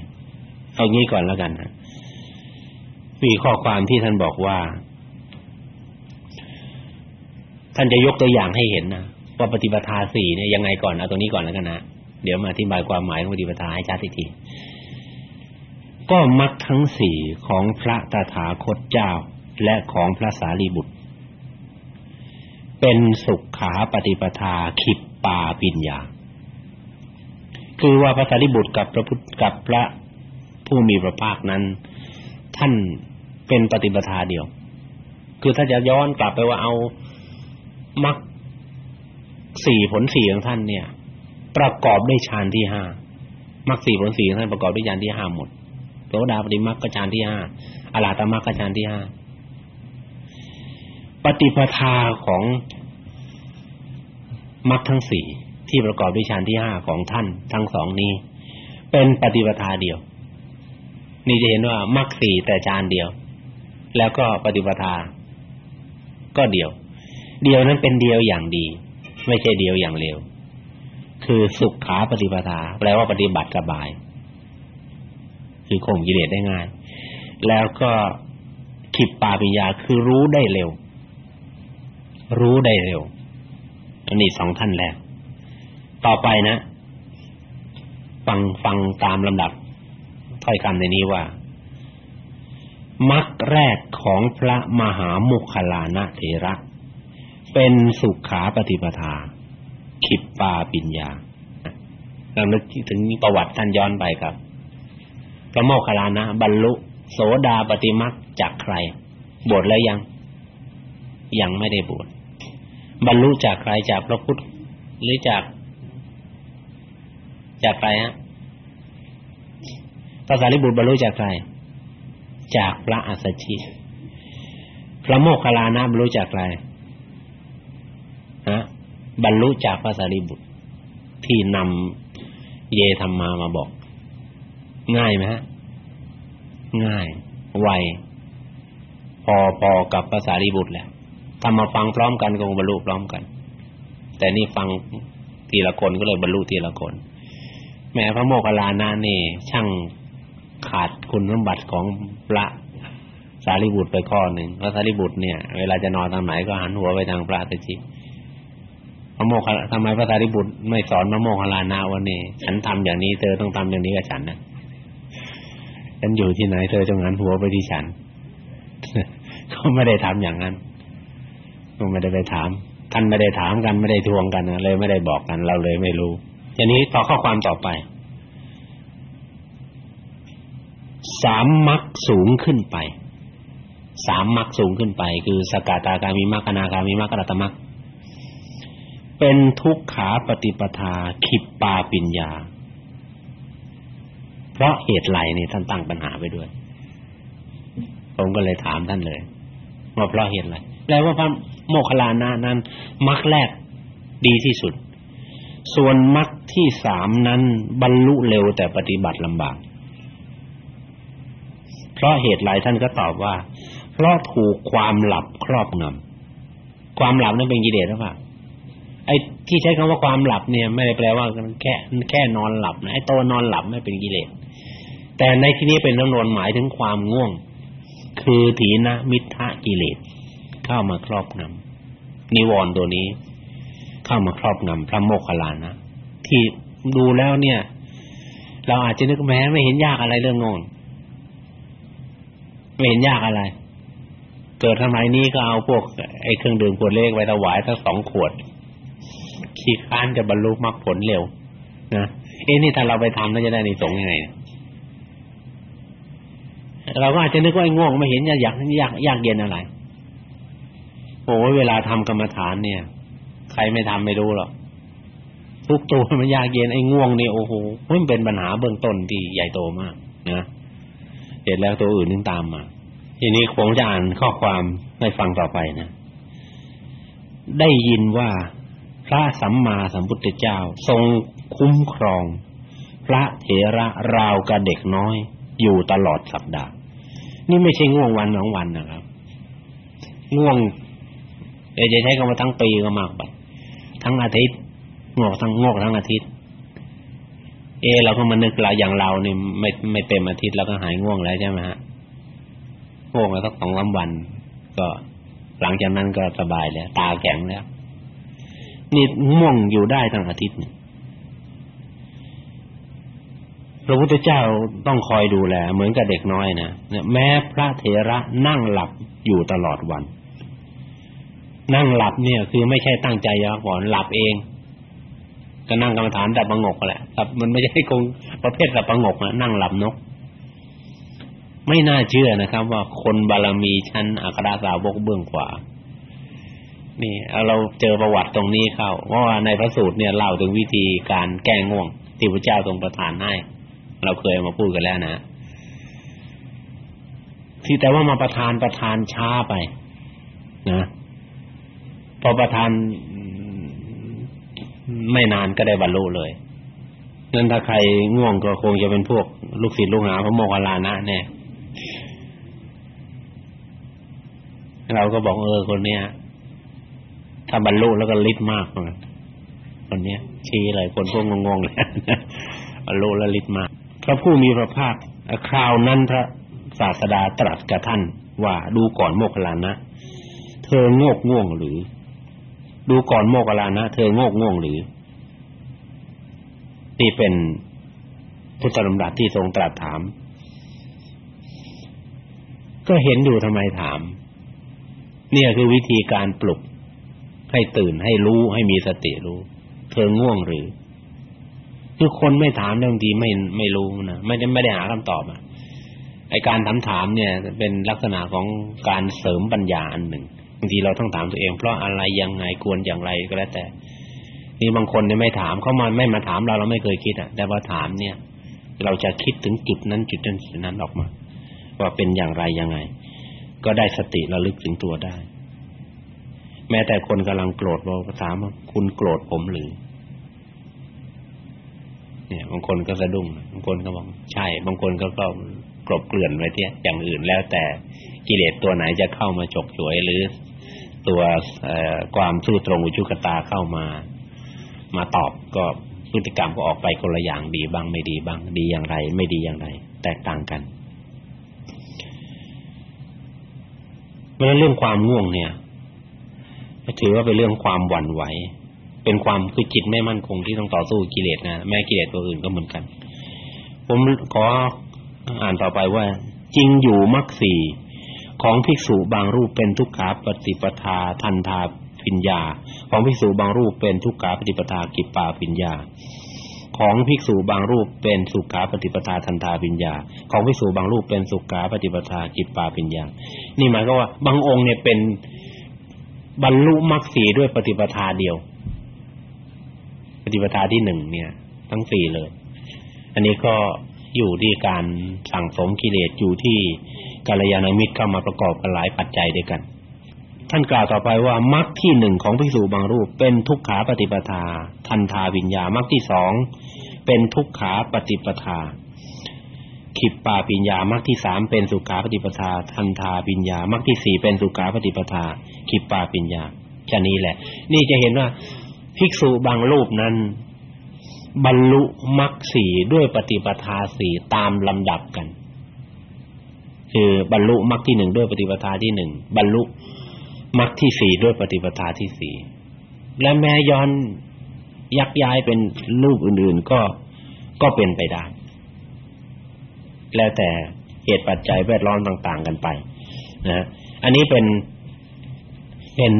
เอางี้ก่อนแล้วกันนะมีข้อความที่ท่านบอกว่า ท่านจะยกตัวอย่างให้เห็นนะว่าปฏิปทาสี่เนี่ยยังไงก่อนเอาตรงนี้ก่อนแล้วกันนะเดี๋ยวมาอธิบายความหมายของปฏิปทาให้ชัดอีกทีก็มักทั้งสี่ของพระตถาคตเจ้าและของพระสารีบุตร เป็นสุขขาปฏิปทาขิปปาปิญญา คือว่าพระสารีบุตรกับพระพุทธกับพระผู้มีพระภาคนั้น ท่านเป็นปฏิปทาเดียว คือถ้าจะย้อนกลับไปว่าเอามรรคสี่ผลสี่ของท่านเนี่ย ประกอบด้วยฌานที่ห้ามรรคสี่ผลสี่ของท่านประกอบด้วยฌานที่ห้าหมดโสดาปฏิมรรคก็ฌานที่ห้าอรหัตมรรคก็ฌานที่ห้า ปฏิปทาของมรรคทั้งสี่ที่ประกอบด้วยฌานที่ห้าของท่านทั้งสองนี้ เป็นปฏิปทาเดียว นี่จะเห็นว่ามรรคสี่แต่ฌานเดียว แล้วก็ปฏิปทา ก็เดียว เดียวนั้นเป็นเดียวอย่างดี ไม่ใช่เดียวอย่างเลวคือสุขขาปฏิปทา แปลว่าปฏิบัติสบาย คือข่มกิเลสได้ง่าย แล้วก็ขิปปาปิญญาคือรู้ได้เร็ว รู้ได้เร็วอันนี้สองท่านแรก ต่อไปนะ ฟังฟังตามลำดับถ้อยคำในนี้ว่ามรรคแรกของพระมหามุคลานะเถระ เป็นสุขาปฏิปทา ขิปปาปิญญาเรานึกถึงประวัติท่านย้อนไปครับ พระโมคคัลลานะ บรรลุ โสดาปฏิมรรคจากใคร บวชแล้วยัง ยังไม่ได้บวช บรรลุจากใครจากพระพุทธหรือจาก จากใครฮะพระสารีบุตรบรรลุจากใคร จากพระอัสสชิพระโมคคัลลานะบรรลุจากใครฮะบรรลุจากพระสารีบุตรที่นำเยธรรมามาบอก ง่ายไหมฮะง่าย ไวพอพอกับภาษารีบุตรแหละ ทำมาฟังพร้อมกันก็บรรลุพร้อมกัน แต่นี่ฟังทีละคนก็เลยบรรลุทีละคน แม้พระโมคคัลลานะนี่ ช่างขาดคุณสมบัติของพระสารีบุตรไปข้อหนึ่งพระสารีบุตรเนี่ย เวลาจะนอนทางไหนก็หันหัวไปทางพระตะจิพระโมคคัลทำไมพระสารีบุตรไม่สอนพระโมคคัลลานะว่านี่ฉันทำอย่างนี้เธอต้องทำอย่างนี้กับฉันนะฉันอยู่ที่ไหนเธอจงหันหัวไปที่ฉันเขาไม่ได้ทำอย่างนั้น ก็ไม่ได้ไปถามท่านไม่ได้ถามกันไม่ได้ทวงกันเลยไม่ได้บอกกัน เราเลยไม่รู้อย่างนี้ต่อข้อความต่อไปสามมรรคสูงขึ้นไปสามมรรคสูงขึ้นไป คือสกตาการมีมรรคอนาคามีมรรคอรหัตมรรคเป็นทุกขาปฏิปทาขิปปาปิญญา เพราะเหตุไรนี่ท่านตั้งปัญหาไปด้วย ผมก็เลยถามท่านเลยว่าเพราะเหตุไร แปลว่าพระโมคคัลลานะนั้นมรรคแรกดีที่สุด ส่วนมรรคที่สามนั้นบรรลุเร็วแต่ปฏิบัติลำบาก เพราะเหตุไรท่านก็ตอบว่า เพราะถูกความหลับครอบงำความหลับนั้นเป็นกิเลสหรือเปล่าไอ้ที่ใช้คำว่าความหลับเนี่ยไม่ได้แปลว่าแค่แค่นอนหลับนะไอ้ตัวนอนหลับไม่เป็นกิเลสแต่ในที่นี้เป็นจำนวนหมายถึงความง่วง คือถีนมิทธะกิเลส เข้ามาครอบงำนิวรณ์ตัวนี้เข้ามาครอบงำพระโมคคัลลานะที่ดูแล้วเนี่ย เราอาจจะนึกแม้ไม่เห็นยากอะไรเรื่องงงไม่เห็นยากอะไร เกิดสมัยนี้ก็เอาพวกไอ้เครื่องดื่มขวดเล็กไว้ถวายสักสองขวดขี้ค้านจะบรรลุมรรคผลเร็วนะเอ๊ะนี่ถ้าเราไปทำแล้วจะได้ในสงยังไงเราก็อาจจะนึกว่าไอ้ง่วงไม่เห็นยากยากยากยากเย็นอะไร โอ้เวลาทำกรรมฐานเนี่ย ใครไม่ทำไม่รู้หรอกทุกตัวมันยากเย็นไอ้ง่วงนี่โอ้โหมันเป็นปัญหาเบื้องต้นที่ใหญ่โตมากนะเสร็จแล้วตัวอื่นนึงตามมา ทีนี้ผมจะอ่านข้อความให้ฟังต่อไปนะ ได้ยินว่าพระสัมมาสัมพุทธเจ้า ทรงคุ้มครอง พระเถระราวกับเด็กน้อย อยู่ตลอดสัปดาห์ นี่ไม่ใช่ง่วงวันสองวันนะครับ ง่วง จะใช้คำว่าทั้งปีก็มากไป ทั้งอาทิตย์งอกทั้งงอกทั้งอาทิตย์ เอเราก็มานึกเราอย่างเรานี่ไม่ไม่เต็มอาทิตย์แล้วก็หายง่วงแล้วใช่ไหมฮะง่วงแล้วสักสองสาวัน ก็หลังจากนั้นก็สบายแล้วตาแข็งแล้วนี่ง่วงอยู่ได้ทั้งอาทิตย์พระพุทธเจ้าต้องคอยดูแล เหมือนกับเด็กน้อยนะแม้พระเถระนั่งหลับอยู่ตลอดวัน นั่งหลับเนี่ย คือไม่ใช่ตั้งใจจะพักผ่อนหลับเอง ก็นั่งกรรมฐานแต่ประงกแหละแต่มันไม่ใช่คงประเภทแบบประงกนะนั่งหลับนก ไม่น่าเชื่อนะครับ ว่าคนบารมีชั้นอัครสาวกเบื้องขวานี่เราเจอประวัติตรงนี้เข้าเพราะว่าในพระสูตรเนี่ยเล่าถึงวิธีการแก้ง่วงที่พระเจ้าทรงประทานให้ เราเคยมาพูดกันแล้วนะที่แต่ว่ามาประทานประทานช้าไป นะ พอประทานไม่นานก็ได้บรรลุเลยนั่นถ้าใครง่วงก็คงจะเป็นพวกลูกศิษย์ลูกหาพระโมคคัลลานะแน่เราก็บอกเออคนเนี้ย ถ้าบรรลุแล้วก็ฤทธิ์มากเลคนนี้ชี้เลยคนพวกงงๆเลยบรรลุแล้วฤทธิ์มากพระผู้มีพระภาคคราวนั้นพระศาสดาตรัสกับท่านว่าดูก่อนโมคคัลลานะ เธอโงกง่วงหรือ ดูก่อนโมคคัลานะ เธอโงกง่วงหรือนี่เป็นพุทธธรรมรัตที่ทรงตรัสถาม ก็เห็นอยู่ทำไมถาม เนี่ยคือวิธีการปลุก ให้ตื่นให้รู้ให้มีสติรู้ เธอง่วงหรือ คือคนไม่ถามบางทีไม่ไม่รู้นะไม่ได้ไม่ได้หาคำตอบอะไอการถามถามเนี่ย เป็นลักษณะของการเสริมปัญญาอันหนึ่ง บางทีเราต้องถามตัวเอง เพราะอะไรยังไงควรอย่างไรก็แล้วแต่ นี่บางคนเนี่ยไม่ถามเขามาไม่มาถามเราเราไม่เคยคิดอะ แต่ว่าถามเนี่ย เราจะคิดถึงจุดนั้นจุดนั้นจุดนั้นออกมา ว่าเป็นอย่างไรยังไง ก็ได้สติระลึกถึงตัวได้ แม้แต่คนกำลังโกรธเราถามว่าคุณโกรธผมหรือเนี่ย บางคนก็สะดุ้งบางคนก็บอกใช่ บางคนก็ก็กลบเกลื่อนไว้ที่อย่างอื่นแล้วแต่กิเลสตัวไหนจะเข้ามาฉกฉวยหรือ ตัวความสู้ตรงอุจุกตาเข้ามามาตอบก็พฤติกรรมก็ออกไปคนละอย่างดีบ้างไม่ดีบ้างดีอย่างไร ไม่ดีอย่างไร แตกต่างกันเพราะฉะนั้นเรื่องความง่วงเนี่ยถือว่าเป็นเรื่องความหวั่นไหว เป็นความคือจิตไม่มั่นคงที่ต้องต่อสู้กิเลสนะแม้กิเลสตัวอื่นก็เหมือนกัน ผมขออ่านต่อไปว่า จริงอยู่มรรคสี่ ของภิกษุบางรูปเป็นทุกขาปฏิปทาทันทาปิญญา ของภิกษุบางรูปเป็นทุกขาปฏิปทากิปปาปิญญา ของภิกษุบางรูปเป็นสุขาปฏิปทาทันทาปิญญา ของภิกษุบางรูปเป็นสุขาปฏิปทากิปปาปิญญา นี่หมายก็ว่าบางองค์เนี่ยเป็นบรรลุมรรคสีด้วยปฏิปทาเดียว ปฏิปทาที่หนึ่งเนี่ย ทั้งสี่เลย อันนี้ก็ อยู่ที่การสั่งสมกิเลสอยู่ที่กัลยาณมิตรเข้ามาประกอบกันหลายปัจจัยด้วยกัน ท่านกล่าวต่อไปว่ามรรคที่หนึ่งของภิกษุบางรูป เป็นทุกขาปฏิปทา ทันทาวิญญามรรคที่สองเป็นทุกขาปฏิปทาขิปปาปิญญามรรคที่สามเป็นสุขาปฏิปทา ทันทาปิญญามรรคที่สี่เป็นสุขาปฏิปทาขิปปาปิญญาแค่นี้แหละ นี่จะเห็นว่าภิกษุบางรูปนั้น บรรลุมรรคสี่ด้วยปฏิปทาสี่ตามลำดับกัน คือบรรลุมรรคที่หนึ่งด้วยปฏิปทาที่หนึ่งบรรลุมรรคที่สี่ด้วยปฏิปทาที่สี่และแม้ย้อนยักย้ายเป็นรูปอื่น ๆ ก็ก็เป็นไปได้ แล้วแต่เหตุปัจจัยแวดล้อมต่าง ๆ กันไปนะอันนี้เป็นเป็น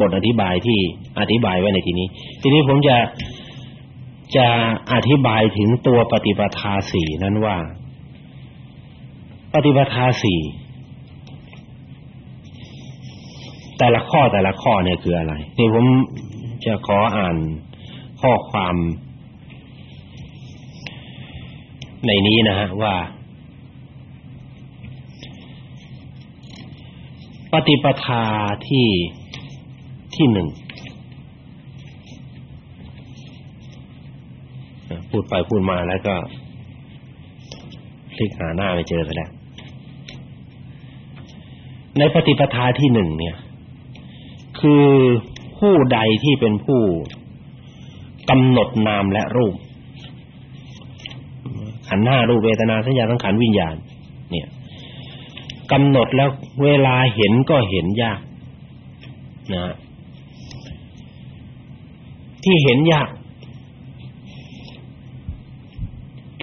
บทอธิบายที่อธิบายไว้ในที่นี้ ทีนี้ผมจะ จะอธิบายถึงตัวปฏิปทาสี่นั้นว่า ปฏิปทาสี่แต่ละข้อแต่ละข้อเนี่ยคืออะไร นี่ผมจะขออ่านข้อความในนี้นะฮะว่า ปฏิปทาที่ที่หนึ่ง พูดไปพูดมาแล้วก็คลิกหาหน้าไม่เจอซะแล้วในปฏิปทาที่หนึ่งเนี่ย คือผู้ใดที่เป็นผู้กำหนดนามและรูป ขันธ์ห้ารูปเวทนาสัญญาสังขารวิญญาณ เนี่ยกำหนดแล้วเวลาเห็นก็เห็นยากนะที่เห็นยาก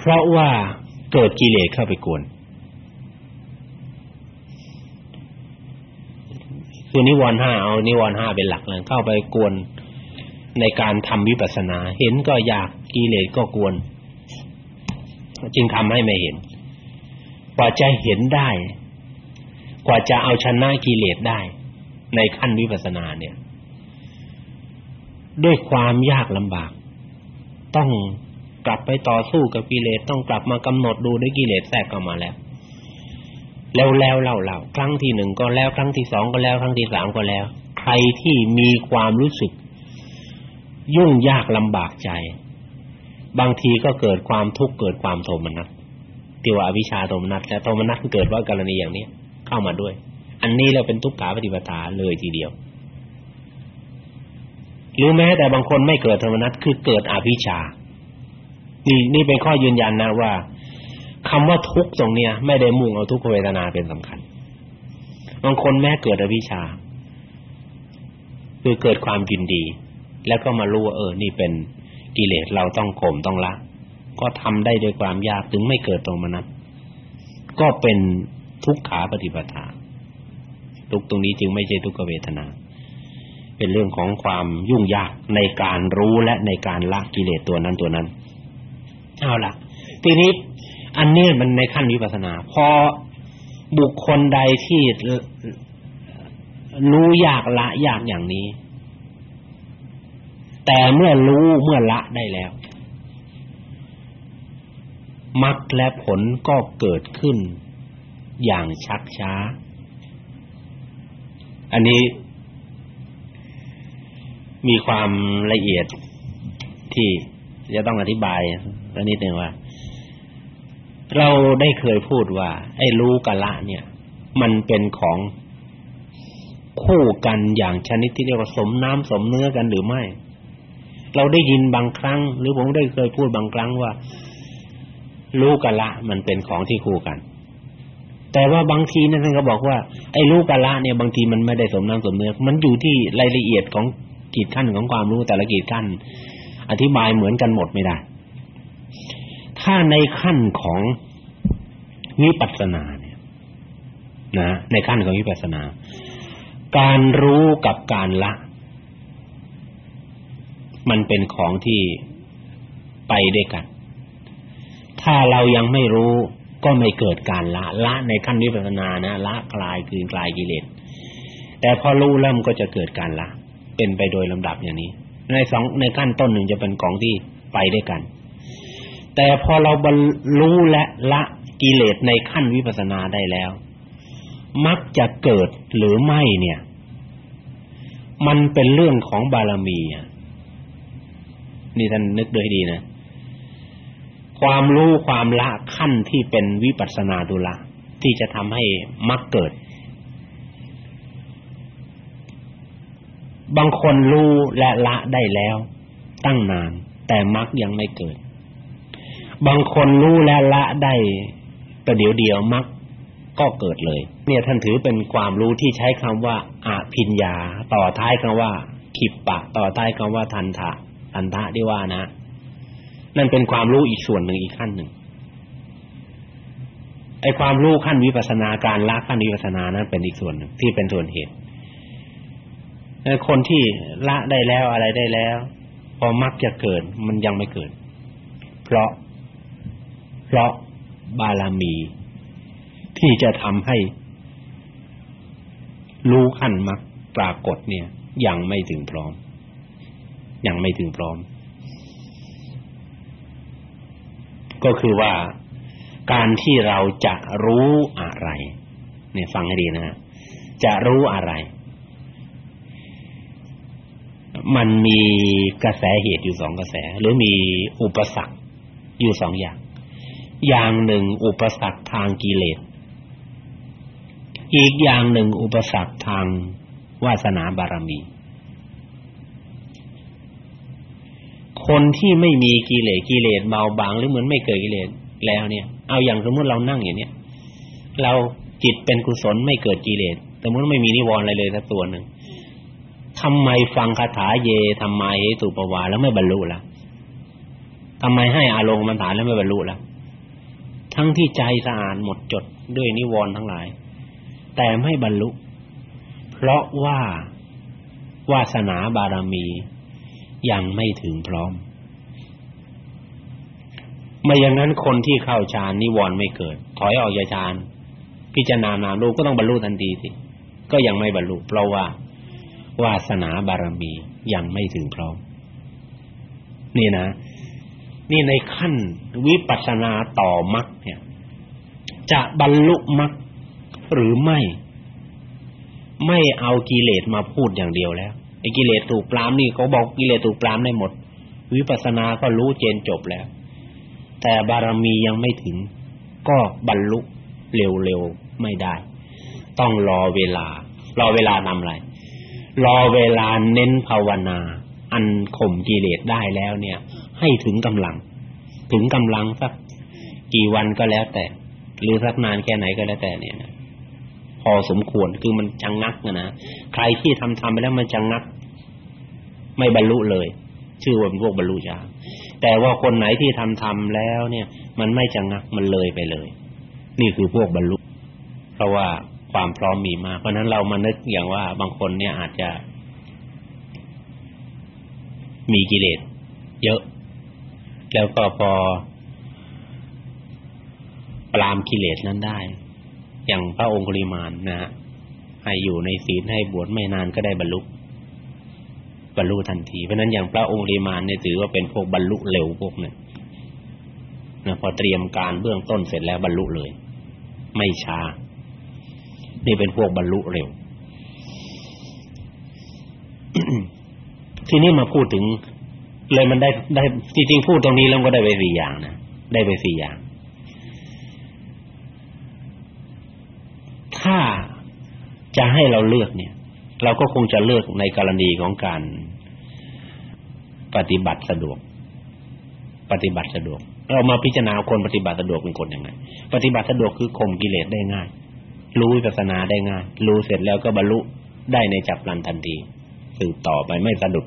ราะว่าเกิดกิเลสเข้าไปกวนคือนิวรณ์ห้าเอานิวรณ์ห้าเป็นหลักเลยเข้าไปกวนในการทำวิปัสสนา เห็นก็อยากกิเลสก็กวน จึงทำให้ไม่เห็น กว่าจะเห็นได้ กว่าจะเอาชนะกิเลสได้ ในขั้นวิปัสสนาเนี่ย ด้วยความยากลำบาก ต้อง กลับไปต่อสู้กับกิเลสต้องกลับมากำหนดดูด้วยกิเลสแทรกเข้ามาแล้วแล้วแล้วเล่าเล่าครั้งที่หนึ่งก็แล้วครั้งที่สองก็แล้วครั้งที่สามก็แล้ว ใครที่มีความรู้สึก ยุ่งยากลำบากใจ บางทีก็เกิดความทุกข์เกิดความโทมนัสที่ว่าอวิชชาโทมนัสและโทมนัสเกิดว่ากรณีอย่างนี้เข้ามาด้วย อันนี้เราเป็นทุกขาปฏิปทาเลยทีเดียวหรือแม้แต่บางคนไม่เกิดธรรมนัตคือเกิดอภิชา นี่นี่เป็นข้อยืนยันนะว่าคำว่าทุกข์ตรงเนี้ยไม่ได้มุ่งเอาทุกขเวทนาเป็นสำคัญบางคนแม้เกิดอภิชา คือเกิดความยินดี แล้วก็มารู้ว่าเออ นี่เป็นกิเลสเราต้องข่มต้องละ ก็ทำได้ด้วยความยากถึงไม่เกิดตรงมนัตก็เป็นทุกขาปฏิปทาทุกตรงนี้จึงไม่ใช่ทุกขเวทนา เป็นเรื่องของความยุ่งยากในการรู้และในการละกิเลสตัวนั้นตัวนั้น เอาล่ะทีนี้อันนี้มันในขั้นวิปัสสนา พอบุคคลใดที่รู้ยากละยากอย่างนี้ แต่เมื่อรู้เมื่อละได้แล้วมรรคและผลก็เกิดขึ้นอย่างชักช้า อันนี้มีความละเอียดที่จะต้องอธิบาย สักนิดหนึ่งว่า เราได้เคยพูดว่า ไอ้รู้กะละเนี่ย มันเป็นของคู่กันอย่างชนิดที่เรียกว่าสมน้ำสมเนื้อกันหรือไม่ เราได้ยินบางครั้ง หรือผมได้เคยพูดบางครั้งว่า รู้กับละ มันเป็นของที่คู่กัน แต่ว่าบางทีนั่นท่านก็บอกว่า ไอ้รู้กับละเนี่ยบางทีมันไม่ได้สมน้ำสมเนื้อ มันอยู่ที่รายละเอียดของกีดขั้นของความรู้แต่ละกีดขั้น อธิบายเหมือนกันหมดไม่ได้ ถ้าในขั้นของวิปัสสนาเนี่ยนะในขั้นของวิปัสสนา การรู้กับการละ มันเป็นของที่ไปด้วยกัน ถ้าเรายังไม่รู้ก็ไม่เกิดการละ ละในขั้นวิปัสสนานะละคลายคืนคลายกิเลสแต่พอรู้แล้วมันก็จะเกิดการละ เป็นไปโดยลำดับอย่างนี้ ในสองในขั้นต้นหนึ่งจะเป็นของที่ไปด้วยกัน แต่พอเราบรรลุและละกิเลสในขั้นวิปัสสนาได้แล้ว มักจะเกิดหรือไม่เนี่ย มันเป็นเรื่องของบารมีอะนี่ท่านนึกด้วยดีนะ ความรู้ความละขั้นที่เป็นวิปัสสนาดุละที่จะทำให้มักเกิด บางคนรู้และละได้แล้ว ตั้งนาน แต่มักยังไม่เกิด บางคนรู้และละได้แต่เดี๋ยวเดียวมักก็เกิดเลย เนี่ยท่านถือเป็นความรู้ที่ใช้คำว่าอาพิญญา ต่อท้ายคำว่าขิปปะ ต่อท้ายคำว่าทันทะทันทะที่ว่านะ นั่นเป็นความรู้อีกส่วนหนึ่งอีกขั้นหนึ่งไอ้ความรู้ขั้นวิปัสสนาการละขั้นวิปัสสนานั้นเป็นอีกส่วนหนึ่งที่เป็นส่วนเหตุคนที่ละได้แล้วอะไรได้แล้ว พอมักจะเกิดมันยังไม่เกิด เพราะ เพราะบารมี ที่จะทำให้ รู้ขั้นมรรคปรากฏเนี่ย ยังไม่ถึงพร้อม ยังไม่ถึงพร้อม ก็คือว่าการที่เราจะรู้อะไร เนี่ยฟังให้ดีนะจะรู้อะไร มันมีกระแสเหตุอยู่สองกระแส หรือมีอุปสรรคอยู่สองอย่าง อย่างหนึ่งอุปสรรคทางกิเลส อีกอย่างหนึ่งอุปสรรคทางวาสนาบารมี คนที่ไม่มีกิเลสกิเลสเบาบางหรือเหมือนไม่เกิดกิเลสแล้วเนี่ย เอาอย่างสมมติเรานั่งอย่างเนี้ยเราจิตเป็นกุศลไม่เกิดกิเลสสมมติไม่มีนิวรณ์อะไรเลยสักตัวหนึ่งทำไมฟังคาถาเยทำไมเหตุปวาแล้วไม่บรรลุล่ะทำไมให้อารมณ์มันฐานแล้วไม่บรรลุล่ะ ทั้งที่ใจสะอาดหมดจดด้วยนิวรณ์ทั้งหลาย แต่ไม่บรรลุ เพราะว่าวาสนาบารมียังไม่ถึงพร้อมไม่อย่างนั้นคนที่เข้าฌานนิวรณ์ไม่เกิด ถอยออกจากฌานพิจารณานามรูปก็ต้องบรรลุทันทีสิก็ยังไม่บรรลุเพราะว่าวาสนาบารมียังไม่ถึงพร้อม นี่นะ นี่ในขั้นวิปัสสนาต่อมรรคเนี่ย จะบรรลุมรรคหรือไม่ ไม่เอากิเลสมาพูดอย่างเดียวแล้วไอ้กิเลสถูกปรามนี่เขาบอกกิเลสถูกปรามได้หมด วิปัสสนาก็รู้เจนจบแล้ว แต่บารมียังไม่ถึง ก็บรรลุเร็วๆไม่ได้ ต้องรอเวลา รอเวลานำอะไรรอเวลาเน้นภาวนา อันข่มกิเลสได้แล้วเนี่ย ให้ถึงกำลัง ถึงกำลังสักกี่วันก็แล้วแต่ หรือสักนานแค่ไหนก็แล้วแต่เนี่ยนะพอสมควรคือมันจังงักนะนะใครที่ทำทำไปแล้วมันจังงัก ไม่บรรลุเลย ชื่อว่าเป็นพวกบรรลุช้าแต่ว่าคนไหนที่ทำทำแล้วเนี่ย มันไม่จังงักมันเลยไปเลย นี่คือพวกบรรลุเพราะว่าความพร้อมมีมากเพราะนั้นเรามานึกอย่างว่าบางคนเนี่ยอาจจะ มีกิเลสเยอะ แล้วก็พอปรามกิเลสนั้นได้ อย่างพระองคุลิมานนะฮะให้อยู่ในศีลให้บวชไม่นานก็ได้บรรลุบรรลุทันที เพราะนั้นอย่างพระองคุลิมานเนี่ยถือว่าเป็นพวกบรรลุเร็วพวกนึงนะพอเตรียมการเบื้องต้นเสร็จแล้วบรรลุเลย ไม่ช้า นี่เป็นพวกบรรลุเร็ว ทีนี้มาพูดถึง เลยมันได้ได้จริงๆพูดตรงนี้แล้วก็ได้ไปสี่อย่างนะได้ไปสี่อย่าง ถ้าจะให้เราเลือกเนี่ย เราก็คงจะเลือกในกรณีของการปฏิบัติสะดวก ปฏิบัติสะดวก เรามาพิจารณาคนปฏิบัติสะดวกเป็นคนยังไง ปฏิบัติสะดวกคือข่มกิเลสได้ง่าย รู้วิปัสสนาได้ง่าย รู้เสร็จแล้วก็บรรลุได้ในจับพลันทันที สืบต่อไปไม่สะดุด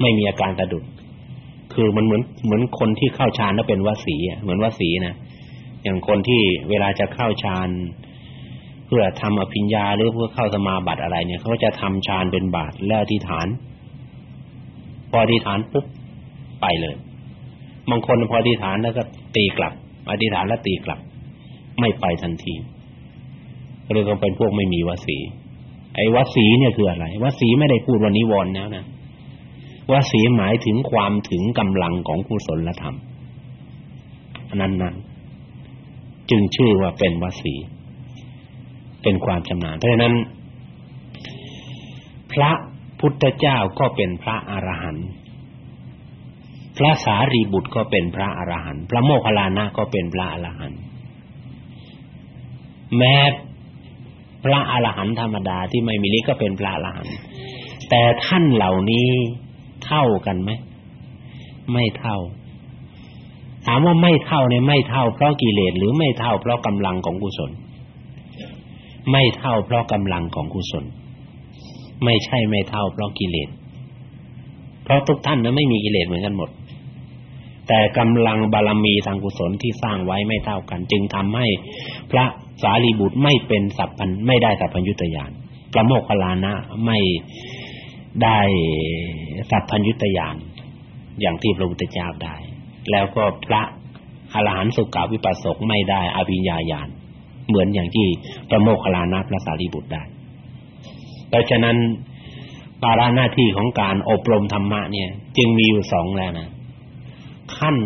ไม่มีอาการสะดุด คือมันเหมือนเหมือนคนที่เข้าฌานแล้วเป็นวสีอะเหมือนวสีนะอย่างคนที่เวลาจะเข้าฌานเพื่อทำอภิญญาหรือเพื่อเข้าสมาบัติอะไรเนี่ยเขาจะทำฌานเป็นบาทแล้วอธิษฐาน พออธิษฐานปุ๊บไปเลยบางคนพออธิษฐานแล้วก็ตีกลับอธิษฐานแล้วตีกลับ ไม่ไปทันทีเรียกว่าเป็นพวกไม่มีวสี ไอ้วสีเนี่ยคืออะไรวสีไม่ได้พูดว่านิวรณ์แล้วนะวสีหมายถึงความถึงกำลังของกุศลธรรมนั้นๆจึงชื่อว่าเป็นวสี เป็นความชำนาญเพราะฉะนั้น พระพุทธเจ้าก็เป็นพระอรหันต์พระสารีบุตรก็เป็นพระอรหันต์พระโมคคัลลานะก็เป็นพระอรหันต์แม้ พระอรหันต์ธรรมดาที่ไม่มีฤทธิ์ก็เป็นพระอรหันต์แต่ท่านเหล่านี้เท่ากันไหมไม่เท่า ถามว่าไม่เท่าเนี่ยไม่เท่าเพราะกิเลสหรือไม่เท่าเพราะกำลังของกุศล ไม่เท่าเพราะกำลังของกุศล ไม่ใช่ไม่เท่าเพราะกิเลสเพราะทุกท่านนั้นไม่มีกิเลสเหมือนกันหมด แต่กำลังบารมีทางกุศลที่สร้างไว้ไม่เท่ากัน จึงทำให้พระ สารีบุตรไม่เป็นสัพพันไม่ได้สัพพัญญุตญาณพระโมคคัลลานะไม่ได้สัพพัญญุตญาณอย่างที่พระพุทธเจ้าได้ แล้วก็พระอรหันต์สุกาวิปัสสกไม่ได้อภิญญาญาณเหมือนอย่างที่พระโมคคัลลานะพระสารีบุตรได้เพราะฉะนั้นภาระหน้าที่ของการอบรมธรรมะเนี่ย จึงมีอยู่สองแล้วนะขั้น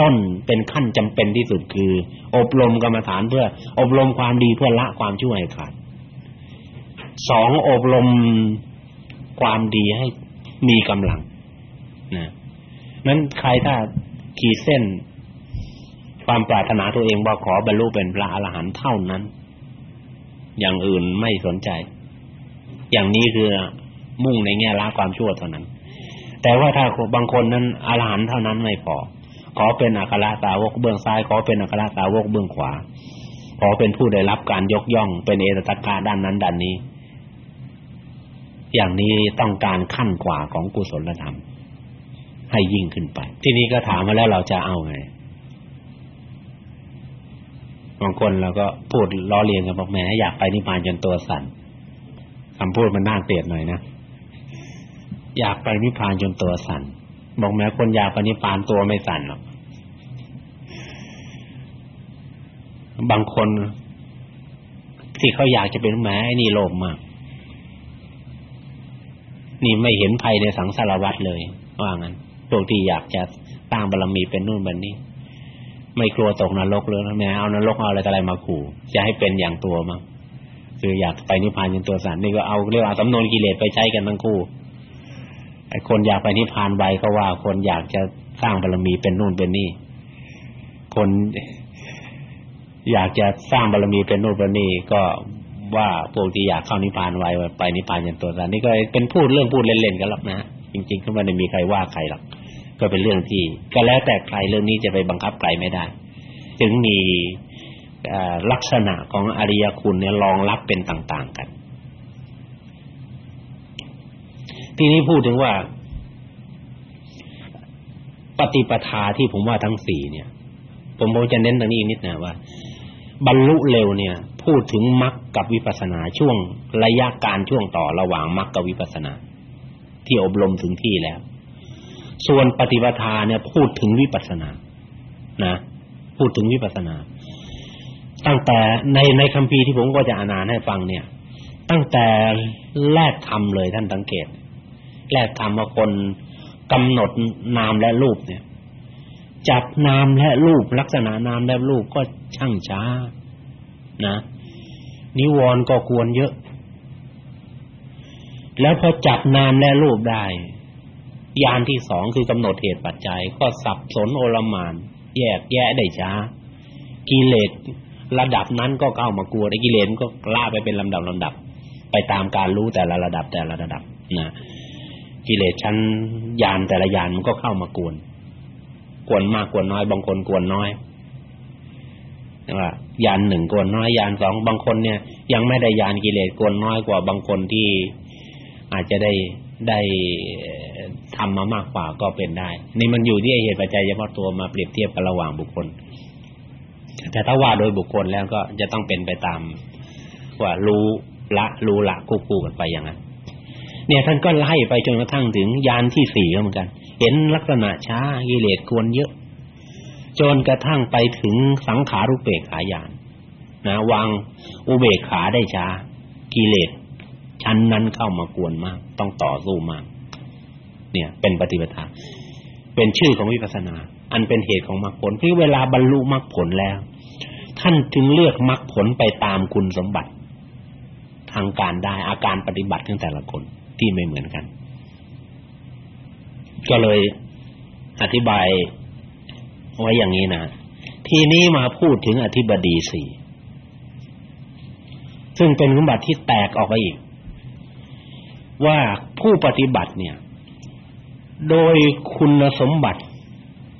ต้นเป็นขั้นจำเป็นที่สุดคือ อบรมกรรมฐานเพื่อ อบรมความดีเพื่อละความชั่วให้ขาดสองอบรมความดีให้มีกำลังนะนั้นใครถ้าขีดเส้น ความปรารถนาตัวเองว่าขอบรรลุเป็นพระอรหันต์เท่านั้น อย่างอื่นไม่สนใจ อย่างนี้คือมุ่งในแง่ละความชั่วเท่านั้น แต่ว่าถ้าบางคนนั้นอรหันต์เท่านั้นไม่พอ ขอเป็นอัครสาวกเบื้องซ้าย ขอเป็นอัครสาวกเบื้องขวา ขอเป็นผู้ได้รับการยกย่อง เป็นเอตตัคกาด้านนั้นด้านนี้ อย่างนี้ต้องการขั้นกว่าของกุศลธรรม ให้ยิ่งขึ้นไป ที่นี้ก็ถามมาแล้วเราจะเอาไงบางคนเราก็พูดล้อเลียนกันบอกแหมอยากไปนิพพานจนตัวสั่นคำพูดมันน่าเกลียดหน่อยนะอยากไปนิพพานจนตัวสั่น บอกแม้คนอยากปนิพานตัวไม่สั่นหรอกบางคนที่เขาอยากจะเป็นแม้ไอ้นี่โลภมาก นี่ไม่เห็นภัยในสังสารวัฏเลยว่างั้นพวกที่อยากจะตั้งบารมีเป็นนู่นเป็นนี่ไม่กลัวตกนรกเลยแม้เอานรกเอาอะไรอะไรมาขู่จะให้เป็นอย่างตัวมั้งคืออยากไปนิพพานเป็นตัวสันนี่ก็เอาเรียกว่าสำนวนกิเลสไปใช้กันทั้งคู่ คนอยากไปนิพพานไวก็ว่า คนอยากจะสร้างบารมีเป็นนู่นเป็นนี่ คนอยากจะสร้างบารมีเป็นนู่นเป็นนี่ก็ว่าพวกที่อยากเข้านิพพานไวไปนิพพานอย่างตัวสันนี่ก็เป็นพูดเรื่องพูดเล่นๆกันหรอกนะจริงๆก็ไม่ได้มีใครว่าใครหรอกก็เป็นเรื่องที่ ก็แล้วแต่ใครเรื่องนี้จะไปบังคับใครไม่ได้ถึงมีลักษณะของอริยคุณเนี่ยรองรับเป็นต่าง ๆ กัน ทีนี้พูดถึงว่า ปฏิปทาที่ผมว่าทั้งสี่เนี่ย ผมจะเน้นตรงนี้อีกนิดนะว่า บรรลุเร็วเนี่ย พูดถึงมรรคกับวิปัสสนาช่วงระยะการช่วงต่อระหว่างมรรคกับวิปัสสนา ที่อบรมถึงที่แล้ว ส่วนปฏิปทาเนี่ยพูดถึงวิปัสสนา นะ พูดถึงวิปัสสนา ตั้งแต่ในในคัมภีร์ที่ผมก็จะอ่านให้ฟังเนี่ย ตั้งแต่แรกทำเลยท่านสังเกต แรกทำว่าคนกำหนดนามและรูปเนี่ย จับนามและรูป ลักษณะนามและรูปก็ช่างช้า นะนิวรณ์ก็ควรเยอะ แล้วพอจับนามและรูปได้ยานที่สองคือกำหนดเหตุปัจจัย ก็สับสนโอลมาน แยกแยะได้ช้า กิเลสระดับนั้นก็เข้ามากลัวไอ้กิเลสก็ล่าไปเป็นลำดับลำดับ ไปตามการรู้แต่ละระดับแต่ละระดับนะ กิเลสชั้นยานแต่ละยานมันก็เข้ามากวนกวนมากกวนน้อย บางคนกวนน้อยว่ายานหนึ่งกวนน้อยยานสองบางคนเนี่ย ยังไม่ได้ยานกิเลสกวนน้อยกว่าบางคนที่อาจจะได้ได้ทำมามากกว่าก็เป็นได้ นี่มันอยู่ที่เหตุปัจจัยเฉพาะตัวมาเปรียบเทียบกันระหว่างบุคคล แต่ถ้าว่าโดยบุคคลแล้วก็จะต้องเป็นไปตาม ว่ารู้ละรู้ละคู่ๆกันไปอย่างนั้น เนี่ยท่านก็ไล่ไปจนกระทั่งถึงยานที่สี่เหมือนกัน เห็นลักษณะช้ากิเลสกวนเยอะ จนกระทั่งไปถึงสังขารุเปกขายานนะวางอุเบกขาได้ช้ากิเลสชั้นนั้นเข้ามากวนมาก ต้องต่อสู้มาก เนี่ย เป็นปฏิปทาเป็นชื่อของวิปัสสนา อันเป็นเหตุของมรรคผลที่เวลาบรรลุมรรคผลแล้ว ท่านจึงเลือกมรรคผลไปตามคุณสมบัติ ทางการได้อาการปฏิบัติของแต่ละคน ที่ไม่เหมือนกัน ก็เลยอธิบายไว้อย่างนี้นะทีนี้มาพูดถึงอธิบดีสี่ซึ่งเป็นสมบัติที่แตกออกไปอีก ว่าผู้ปฏิบัติเนี่ย โดยคุณสมบัติ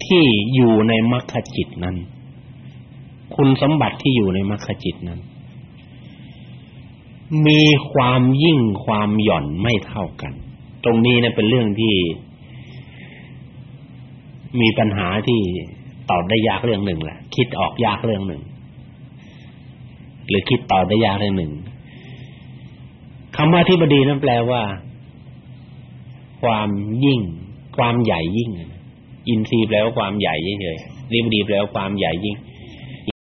ที่อยู่ในมรรคจิตนั้น คุณสมบัติที่อยู่ในมรรคจิตนั้น มีความยิ่งความหย่อนไม่เท่ากัน ตรงนี้นี่เป็นเรื่องที่ มีปัญหาที่ตอบได้ยากเรื่องหนึ่งแหละคิดออกยากเรื่องหนึ่ง หรือคิดตอบได้ยากเรื่องหนึ่งคำว่าที่บดีนั้นแปลว่า ความยิ่ง ความใหญ่ยิ่งอินทรีย์แปลว่าความใหญ่เฉยๆริบดีแปลว่าความใหญ่ยิ่ง